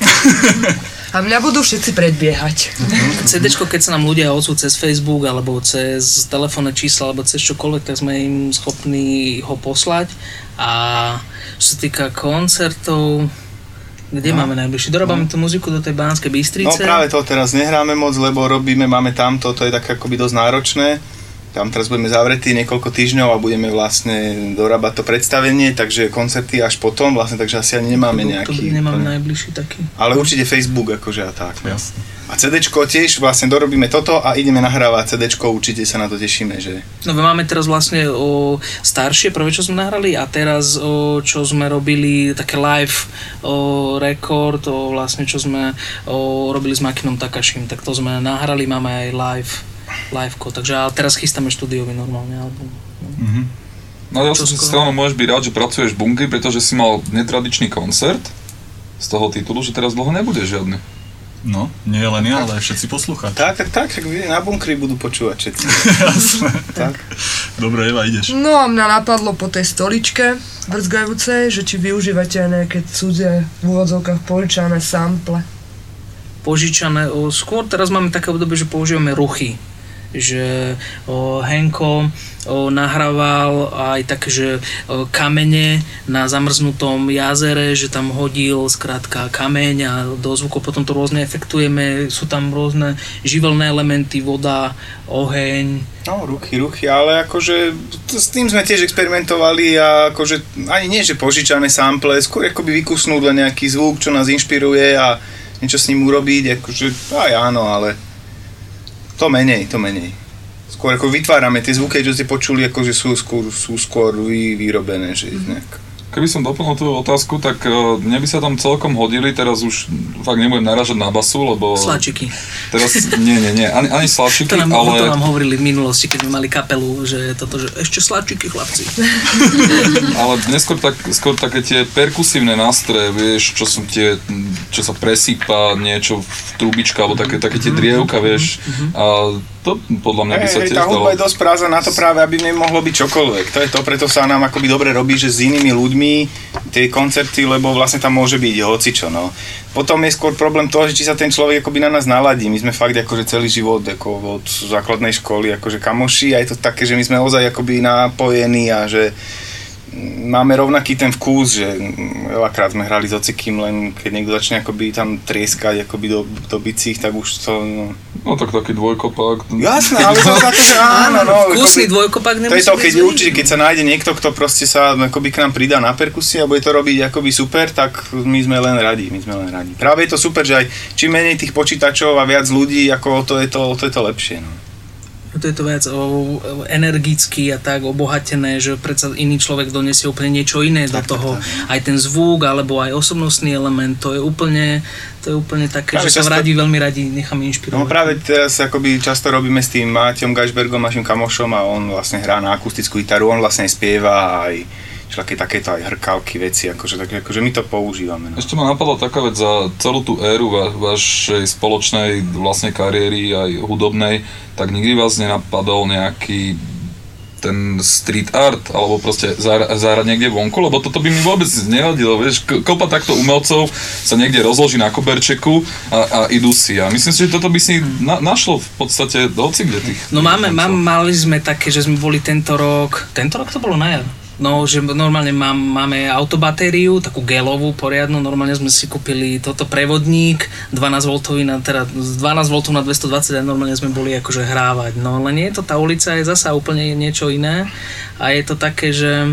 S4: A mňa budú všetci predbiehať.
S5: CDčko, keď sa nám ľudia ozvú cez Facebook alebo cez telefónne čísla alebo cez čokoľvek, tak sme im schopní ho poslať. A čo sa týka koncertov, kde
S8: No.
S5: máme najbližšie? Dorábame tú muziku do tej Banskej
S8: No
S5: Bystrice.
S8: práve to teraz nehráme moc, lebo robíme, máme tamto, to je tak akoby dosť náročné. Tam teraz budeme zavretí niekoľko týždňov a budeme vlastne dorábať to predstavenie, takže koncerty až potom, vlastne, takže asi ani nemáme
S5: To
S8: nejaký.
S5: nemáme
S8: úplne-
S5: najbližší taký.
S8: Ale určite Facebook akože a tak. no.
S6: Jasne.
S8: A CDčko tiež vlastne dorobíme toto a ideme nahrávať CDčko, určite sa na to tešíme, že
S5: No my máme teraz vlastne o, staršie, prvé čo sme nahrali a teraz o, čo sme robili také live o, record, o, vlastne čo sme o, robili s Makinom Takašim, tak to sme nahrali, máme aj live liveko, takže a teraz chystáme štúdiový normálne album.
S1: No ja som si stranu môžeš byť rád, že pracuješ v bunkri, pretože si mal netradičný koncert z toho titulu, že teraz dlho nebude žiadny.
S6: No, nie len ja, ale aj všetci poslucháči.
S8: tak, tak, tak, tak na bunkri budú počúvať všetci.
S6: Jasné.
S8: tak.
S6: Dobre, Eva, ideš.
S4: No a mňa napadlo po tej stoličke vrzgajúcej, že či využívate aj nejaké cudzie v úvodzovkách požičané sample.
S5: Požičané, o, skôr teraz máme také obdobie, že používame ruchy že o, Henko o, nahrával aj také, že o, kamene na zamrznutom jazere, že tam hodil skrátka kameň a do zvuku potom to rôzne efektujeme, sú tam rôzne živelné elementy, voda, oheň.
S8: No, ruchy, ruchy, ale akože to, s tým sme tiež experimentovali a akože ani nie, že požičané sample, skôr akoby vykusnúť len nejaký zvuk, čo nás inšpiruje a niečo s ním urobiť, akože aj áno, ale to menej, to menej. Skôr ako vytvárame tie zvuky, čo ste počuli, akože sú skôr, sú skôr vy, vyrobené, že nejak.
S1: Keby som doplnil tú otázku, tak uh, mne by sa tam celkom hodili, teraz už fakt nebudem naražať na basu, lebo...
S5: Sláčiky.
S1: Teraz, nie, nie, nie, ani, ani sláčiky,
S5: To nám,
S1: ale...
S5: to nám hovorili v minulosti, keď sme mali kapelu, že toto, že ešte sláčiky, chlapci.
S1: Ale neskôr tak, skôr také tie perkusívne nástroje, vieš, čo sú tie, čo sa presýpa niečo v trubička, alebo také, také tie drievka, vieš. A to podľa mňa by sa
S8: Hej,
S1: tiež
S8: tá hudba
S1: dalo.
S8: je dosť prázdna na to práve, aby v nej mohlo byť čokoľvek. To je to, preto sa nám akoby dobre robí, že s inými ľuďmi tie koncerty, lebo vlastne tam môže byť hocičo, no. Potom je skôr problém toho, že či sa ten človek akoby na nás naladí. My sme fakt akože celý život ako od základnej školy akože kamoši a je to také, že my sme ozaj akoby napojení a že máme rovnaký ten vkus, že veľakrát sme hrali s ocikým, len keď niekto začne akoby tam trieskať akoby do, do bicích, tak už to... No,
S1: No tak taký dvojkopak.
S8: Jasné, ale to, že áno, no.
S5: Vkusný
S8: akoby-
S5: dvojkopak
S8: To je
S5: nemusí
S8: to, keď
S5: zlý.
S8: určite, keď sa nájde niekto, kto proste sa akoby k nám pridá na perkusie a bude to robiť akoby super, tak my sme len radi, my sme len radi. Práve je to super, že aj čím menej tých počítačov a viac ľudí, ako to je to, to, je to lepšie. No.
S5: To je to viac o, o, energicky a tak obohatené, že predsa iný človek donesie úplne niečo iné do toho. Aj ten zvuk, alebo aj osobnostný element, to je úplne, to je úplne také,
S8: Práve
S5: že sa
S8: často-
S5: radi, veľmi radi necháme inšpirovať.
S8: No práve teraz akoby často robíme s tým Máťom Gašbergom, našim kamošom a on vlastne hrá na akustickú gitaru, on vlastne spieva aj všelaké takéto aj hrkalky veci, akože, tak, akože my to používame. No.
S1: Ešte ma napadla taká vec za celú tú éru va- vašej spoločnej vlastne kariéry aj hudobnej, tak nikdy vás nenapadol nejaký ten street art, alebo proste zahra- zahrať niekde vonku, lebo toto by mi vôbec nevadilo, vieš, kopa takto umelcov sa niekde rozloží na koberčeku a, a idú si a myslím si, že toto by si na, našlo v podstate hoci kde tých
S5: No máme, mám, mali sme také, že sme boli tento rok, tento rok to bolo na jar. No, že normálne mám, máme autobatériu, takú gelovú, poriadnu, normálne sme si kúpili toto prevodník, 12 V na, teda z 12 V na 220 a normálne sme boli akože hrávať. No len je to, tá ulica je zasa úplne niečo iné a je to také, že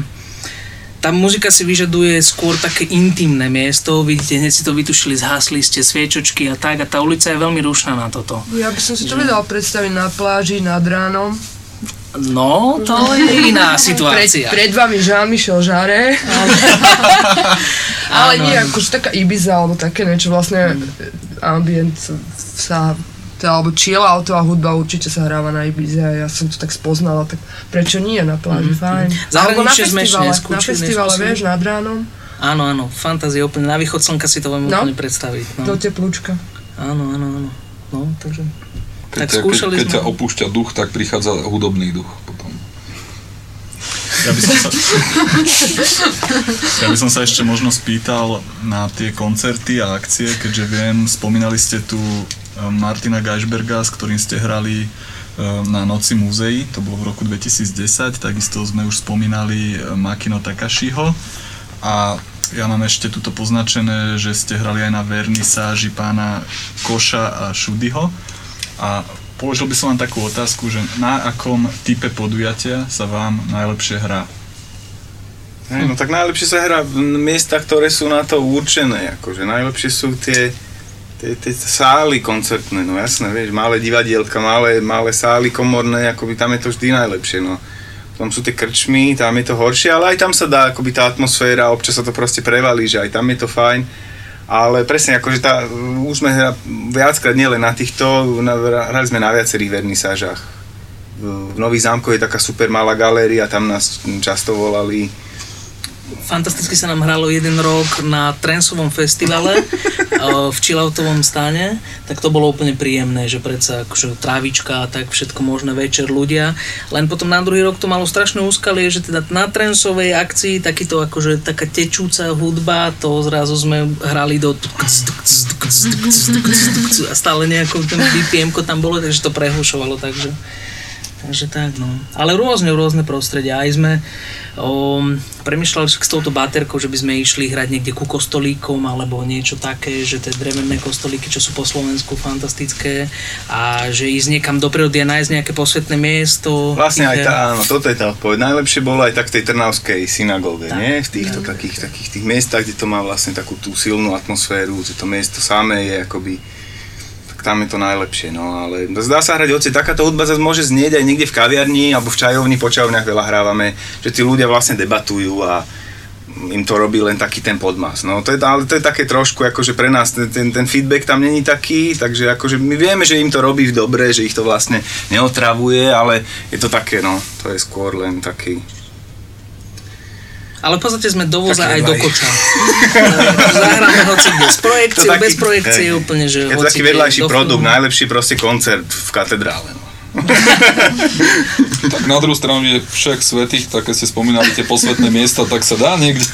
S5: tá muzika si vyžaduje skôr také intimné miesto, vidíte, hneď si to vytušili, zhasli ste sviečočky a tak a tá ulica je veľmi rušná na toto.
S4: Ja by som si to vedela predstaviť na pláži nad ránom.
S5: No, to je iná situácia.
S4: Pred, pred vami Jean-Michel Jarre. Ale nie, akože taká Ibiza, alebo také niečo vlastne ambient sa teda, alebo chill autová hudba určite sa hráva na Ibize a ja som to tak spoznala, tak prečo nie na pláži,
S5: Mhm.
S4: fajn.
S5: Zahraničie sme ešte
S4: festivale, na festivale, vieš, nad ránom,
S5: Áno, áno, fantázie úplne, na východ slnka si to viem
S4: No.
S5: úplne predstaviť. No.
S4: do teplúčka.
S5: Áno, áno, áno. No, takže...
S1: Keď,
S5: tak
S1: ťa, keď,
S5: skúšali
S1: keď ťa
S5: sme.
S1: opúšťa duch, tak prichádza hudobný duch potom.
S6: Ja by, som sa, ja by som sa ešte možno spýtal na tie koncerty a akcie, keďže viem, spomínali ste tu e, Martina Geisberga, s ktorým ste hrali e, na Noci múzeí, to bolo v roku 2010, takisto sme už spomínali e, Makino Takashiho a ja mám ešte tuto poznačené, že ste hrali aj na vernisáži pána Koša a Šudyho a položil by som vám takú otázku, že na akom type podujatia sa vám najlepšie hrá?
S8: Hej, no tak najlepšie sa hrá v miestach, ktoré sú na to určené, akože najlepšie sú tie, tie, tie sály koncertné, no jasné, vieš, malé divadielka, malé, malé sály komorné, akoby tam je to vždy najlepšie, no. Tam sú tie krčmy, tam je to horšie, ale aj tam sa dá akoby tá atmosféra, občas sa to proste prevalí, že aj tam je to fajn. Ale presne, akože tá, už sme viackrát nielen na týchto, na, hrali sme na viacerých vernisážach. V Nových zámkoch je taká super malá galéria, tam nás často volali.
S5: Fantasticky sa nám hralo jeden rok na Trensovom festivale v chilloutovom stane, tak to bolo úplne príjemné, že predsa akože trávička a tak všetko možné večer ľudia. Len potom na druhý rok to malo strašné úskalie, že teda na Trensovej akcii takýto akože taká tečúca hudba, to zrazu sme hrali do a stále nejakou ten BPM tam bolo, takže to prehlušovalo, takže Takže tak, no. Ale rôzne, rôzne prostredia. Aj sme o, premyšľali s touto baterkou, že by sme išli hrať niekde ku kostolíkom alebo niečo také, že tie drevené kostolíky, čo sú po Slovensku fantastické a že ísť niekam do prírody a nájsť nejaké posvetné miesto.
S8: Vlastne aj tá, áno, toto je tá odpoveď. Najlepšie bolo aj tak v tej Trnavskej synagóge, nie? V týchto takých, takých tých miestach, kde to má vlastne takú tú silnú atmosféru, že to miesto samé je akoby tak tam je to najlepšie, no ale zdá sa hrať hoci, takáto hudba zase môže znieť aj niekde v kaviarni alebo v čajovni, po čajovniach veľa hrávame, že tí ľudia vlastne debatujú a im to robí len taký ten podmas. No to je, ale to je také trošku, akože pre nás ten, ten, ten feedback tam není taký, takže akože my vieme, že im to robí dobre, že ich to vlastne neotravuje, ale je to také, no, to je skôr len taký...
S5: Ale v podstate sme do voza
S8: Také
S5: aj do koča. Zahráme hoci kde. S projekciou,
S8: To taký-
S5: bez projekcie
S8: hej, hej.
S5: úplne, že
S8: Je to taký vedľajší produkt, najlepší proste koncert v katedrále. No.
S1: Tak na druhú stranu je však svetých, tak keď ste spomínali tie posvetné miesta, tak sa dá niekde.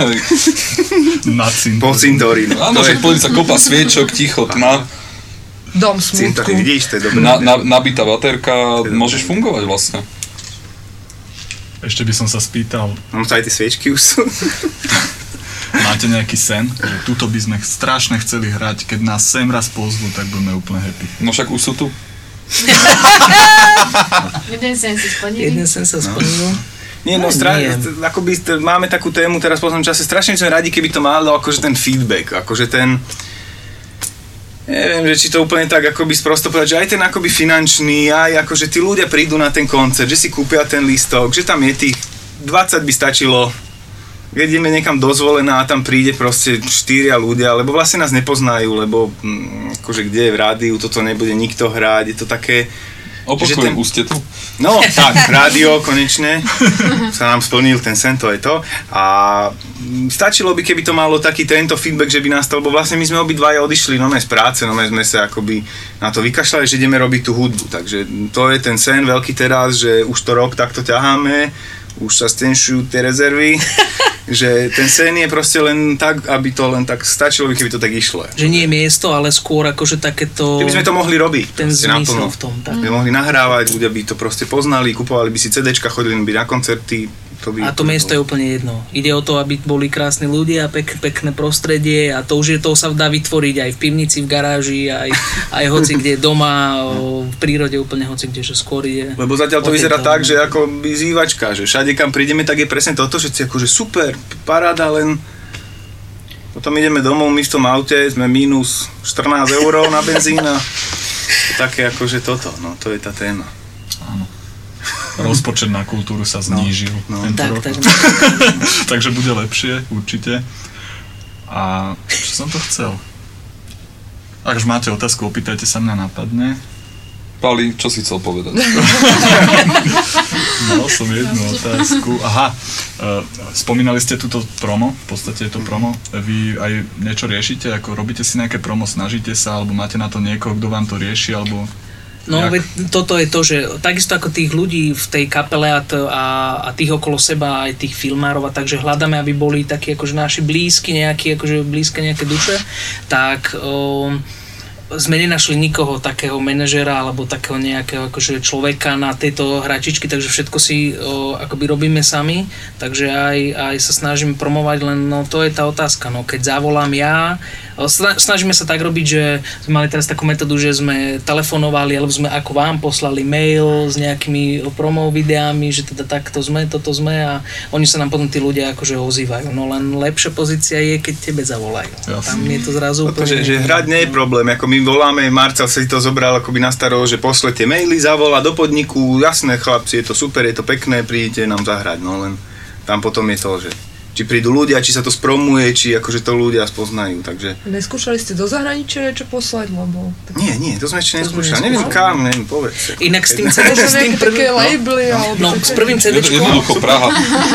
S6: Na
S8: Po cintorínu.
S1: Áno, však pozri sa kopa sviečok, ticho, tma.
S4: Dom smutku.
S8: Cintorín, vidíš, to je dobré.
S1: Na, na, nabitá baterka, môžeš fungovať vlastne.
S6: Ešte by som sa spýtal,
S8: Mám to aj tie sviečky už sú.
S6: máte nejaký sen? Že tuto by sme strašne chceli hrať, keď nás sem raz pozvú, tak budeme úplne happy.
S1: No však už sú tu.
S13: Jeden sen si splnili.
S5: Jeden sen sa splnil.
S8: Nie, no,
S5: Aj,
S8: stra- akoby máme takú tému teraz v poslednom čase, strašne sme radi, keby to malo akože ten feedback, akože ten, neviem, že či to úplne tak akoby sprosto povedať, že aj ten akoby finančný, aj akože tí ľudia prídu na ten koncert, že si kúpia ten listok, že tam je tých 20 by stačilo, keď ideme niekam dozvolená a tam príde proste štyria ľudia, lebo vlastne nás nepoznajú, lebo mm, akože kde je v rádiu, toto nebude nikto hrať, je to také...
S1: Opakujem,
S8: ten-
S1: už ste tu.
S8: No, tak, rádio konečne sa nám splnil ten sen, to je to. A stačilo by, keby to malo taký tento feedback, že by nastal, lebo vlastne my sme obidvaja odišli no z práce, no sme sa akoby na to vykašľali, že ideme robiť tú hudbu. Takže to je ten sen veľký teraz, že už to rok takto ťaháme, už sa stenšujú tie rezervy, že ten sen je proste len tak, aby to len tak stačilo by, keby to tak išlo.
S5: Že nie je miesto, ale skôr akože takéto...
S8: Keby sme to mohli robiť.
S5: Ten zmysel
S8: naplno.
S5: v tom, tak.
S8: By mohli nahrávať, ľudia by to proste poznali, kupovali by si CDčka, chodili by na koncerty. To by
S5: A to miesto je úplne jedno. Ide o to, aby boli krásni ľudia, pek, pekné prostredie a to už je, to sa dá vytvoriť aj v pivnici, v garáži, aj, aj hoci kde doma, o, v prírode úplne hoci kde, že skôr ide.
S8: Lebo zatiaľ to vyzerá tak, že ako by zývačka, že všade kam prídeme, tak je presne toto, že si akože super, paráda, len potom ideme domov, my v tom aute sme minus 14 eur na benzín a také akože toto, no to je tá téma.
S6: Rozpočet na kultúru sa znížil
S8: no.
S6: tento
S5: Tak, tak.
S6: Takže bude lepšie, určite. A čo som to chcel? Ak už máte otázku, opýtajte sa mňa napadne.
S1: Pali, čo si chcel povedať?
S6: Mal som jednu otázku. Aha, uh, spomínali ste túto promo, v podstate je to promo. Vy aj niečo riešite, ako robíte si nejaké promo, snažíte sa, alebo máte na to niekoho, kto vám to rieši, alebo...
S5: No,
S6: Jak?
S5: veď toto je to, že takisto ako tých ľudí v tej kapele a, t- a, a tých okolo seba, aj tých filmárov a takže hľadáme, aby boli takí akože naši blízky, nejakí akože blízke nejaké duše, tak um, sme nenašli nikoho takého manažera alebo takého nejakého akože človeka na tejto hračičky, takže všetko si o, akoby robíme sami, takže aj, aj sa snažíme promovať, len no to je tá otázka, no keď zavolám ja, snažíme sa tak robiť, že sme mali teraz takú metódu, že sme telefonovali, alebo sme ako vám poslali mail s nejakými promo videami, že teda takto sme, toto sme a oni sa nám potom tí ľudia akože ozývajú, no len lepšia pozícia je, keď tebe zavolajú.
S6: Jasne.
S5: Tam je to zrazu
S8: Toto, že, že hrať nie je problém, ako my voláme, Marcel si to zobral akoby na staro, že pošle tie maily, zavolá do podniku, jasné chlapci, je to super, je to pekné, prídete nám zahrať, no len tam potom je to, že či prídu ľudia, či sa to spromuje, či akože to ľudia spoznajú, takže
S4: Neskúšali ste do zahraničia niečo poslať, lebo...
S8: nie, nie, to sme ešte neskúšali, neviem kam, neviem, povedz.
S5: Inak s tým CD, s tým prvým,
S4: také labely,
S5: no,
S4: alebo
S5: no,
S4: také
S5: s prvým CD,
S1: Jednoducho Praha.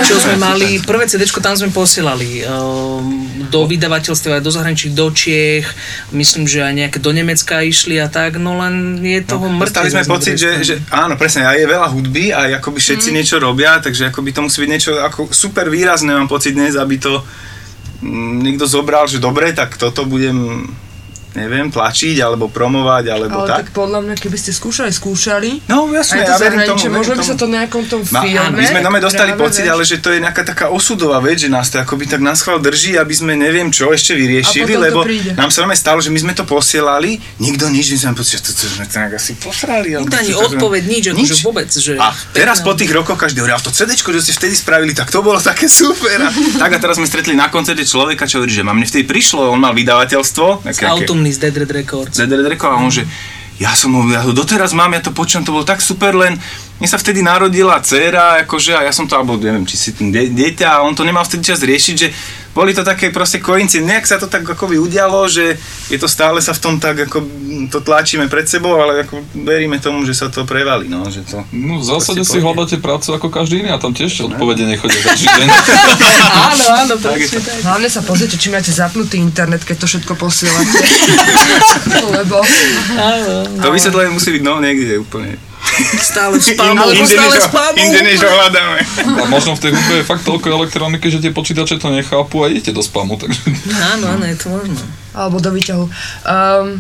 S5: čo sme mali, prvé CD, tam sme posielali um, do vydavateľstva, do zahraničí, do Čiech, myslím, že aj nejaké do Nemecka išli a tak, no len je toho no, mŕtve.
S8: Sme pocit, že, že áno, presne, a je veľa hudby a akoby všetci
S5: Mm.
S8: niečo robia, takže akoby to musí byť niečo ako super výrazné, mám pocit dnes, aby to mm, niekto zobral, že dobre, tak toto budem neviem, tlačiť alebo promovať alebo
S4: Ale
S8: tak.
S4: tak podľa mňa, keby ste skúšali, skúšali,
S8: No jasné, ja verím tomu,
S4: možno by sa to na nejakom tom
S8: Ma,
S4: filme...
S8: my sme nome dostali pocit, ale že to je nejaká taká osudová vec, že nás to akoby tak na schvál drží, aby sme neviem čo ešte vyriešili,
S4: A
S8: lebo nám sa veľmi stalo, že my sme to posielali, nikto nič, my sme pocit, že to, to sme tak asi posrali.
S5: Nikto ani odpoveď, nič, akože vôbec, že...
S8: A teraz po tých rokoch každý hovorí, ale to CD, čo ste vtedy spravili, tak to bolo také super. A, tak a teraz sme stretli na koncerte človeka, čo hovorí, že ma mne vtedy prišlo, on mal vydavateľstvo, také, aké-
S5: Autumny z Dead Red Records.
S8: ZDR Record a on že ja som ho, ja ho doteraz mám, ja to počujem, to bolo tak super, len mne sa vtedy narodila dcéra, akože, a ja som to, alebo neviem, či si tým dieťa, a on to nemal vtedy čas riešiť, že boli to také proste koinci, nejak sa to tak akoby udialo, že je to stále sa v tom tak, ako to tlačíme pred sebou, ale ako veríme tomu, že sa to prevalí, no, že to...
S1: No v zásade si
S8: pôjde.
S1: hľadáte prácu ako každý iný a tam tiež odpovede nechodia každý deň.
S5: áno, áno, presne tak.
S4: Hlavne sa pozrite, či máte zapnutý internet, keď to všetko posielate. Lebo...
S8: To vysvetlenie musí byť no niekde úplne.
S5: Stále spámu,
S8: Inde
S5: stále.
S8: Inde než ho hľadáme.
S1: A možno v tej hudbe je fakt toľko elektroniky, že tie počítače to nechápu a idete do spamu, takže...
S5: Áno, áno, je to možno.
S4: Alebo do výťahu. Um,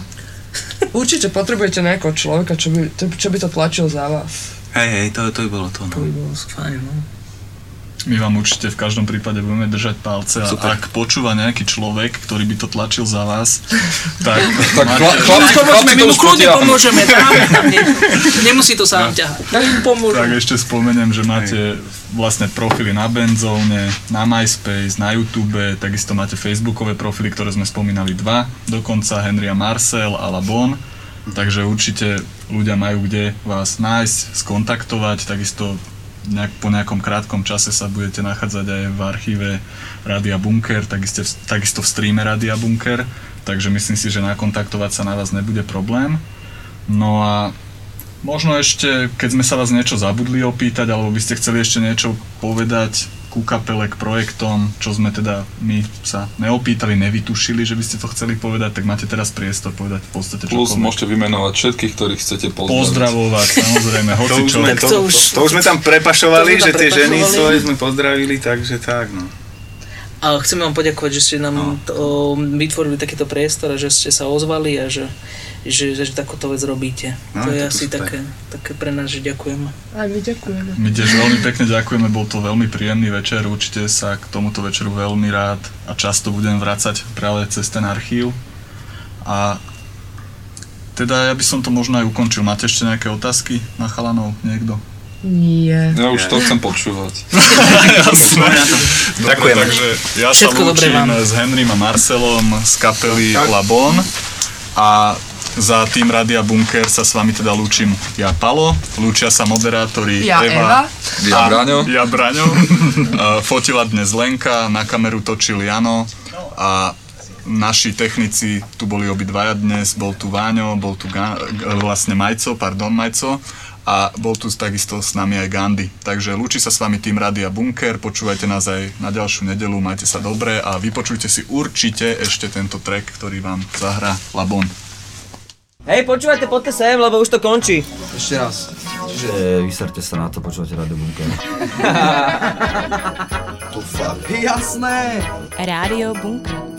S4: určite potrebujete nejakého človeka, čo by, to, čo by to tlačil za vás.
S14: Hej, hej, to, to by bolo to. No.
S5: To by bolo fajn, no.
S6: My vám určite v každom prípade budeme držať palce a
S14: Super.
S6: ak počúva nejaký človek, ktorý by to tlačil za vás, tak,
S1: Tak
S6: máte,
S1: chla- chlapci, chlapci
S5: my mu kľudne pomôžeme, dáme tam, ne, nemusí to sám ťahať. Tak mu
S6: tak ešte spomeniem, že máte vlastne profily na Benzóne, na MySpace, na YouTube, takisto máte Facebookové profily, ktoré sme spomínali dva, dokonca Henry a Marcel a Labon, takže určite ľudia majú kde vás nájsť, skontaktovať, takisto nejak, po nejakom krátkom čase sa budete nachádzať aj v archíve Rádia Bunker, takisto, takisto v streame Rádia Bunker, takže myslím si, že nakontaktovať sa na vás nebude problém. No a možno ešte, keď sme sa vás niečo zabudli opýtať, alebo by ste chceli ešte niečo povedať ku kapele, k projektom, čo sme teda my sa neopýtali, nevytušili, že by ste to chceli povedať, tak máte teraz priestor povedať v podstate
S1: Plus
S6: čokoľvek.
S1: môžete vymenovať všetkých, ktorých chcete pozdraviť.
S6: Pozdravovať, samozrejme,
S8: To
S6: hoci
S8: už,
S6: čo.
S8: sme, to, to, to už sme tam prepašovali,
S5: To sme tam
S8: že tie ženy svoje sme pozdravili, takže tak no.
S5: A chcem vám poďakovať, že ste nám
S8: No.
S5: to, vytvorili takýto priestor a že ste sa ozvali a že, že, že takúto vec robíte.
S8: No,
S5: to je asi
S8: super.
S5: také, také pre nás, že ďakujem.
S4: Aj my ďakujeme.
S6: My tiež veľmi pekne ďakujeme, bol to veľmi príjemný večer, určite sa k tomuto večeru veľmi rád a často budem vracať práve cez ten archív. A teda ja by som to možno aj ukončil. Máte ešte nejaké otázky na chalanov? Niekto?
S4: Nie.
S1: Ja už to chcem počúvať.
S6: Jasné. Dobre,
S8: Ďakujeme.
S6: takže ja sa
S5: Všetko
S6: lúčim s Henrym a Marcelom z kapely Labon a za tým Radia Bunker sa s vami teda lúčim ja Palo, lúčia sa moderátori
S4: Ja Eva.
S1: Ja Braňo.
S6: ja Braňo. Fotila dnes Lenka, na kameru točil Jano a naši technici tu boli obidvaja dnes, bol tu Váňo, bol tu Ga- vlastne Majco, pardon Majco a bol tu takisto s nami aj Gandhi. Takže lúči sa s vami tým Radia Bunker, počúvajte nás aj na ďalšiu nedelu, majte sa dobre a vypočujte si určite ešte tento track, ktorý vám zahrá Labon.
S15: Hej, počúvajte, poďte sem, lebo už to končí.
S10: Ešte raz. Čiže vyserte sa na to, počúvate Radio Bunker.
S15: to fakt. Jasné.
S3: Radio Bunker.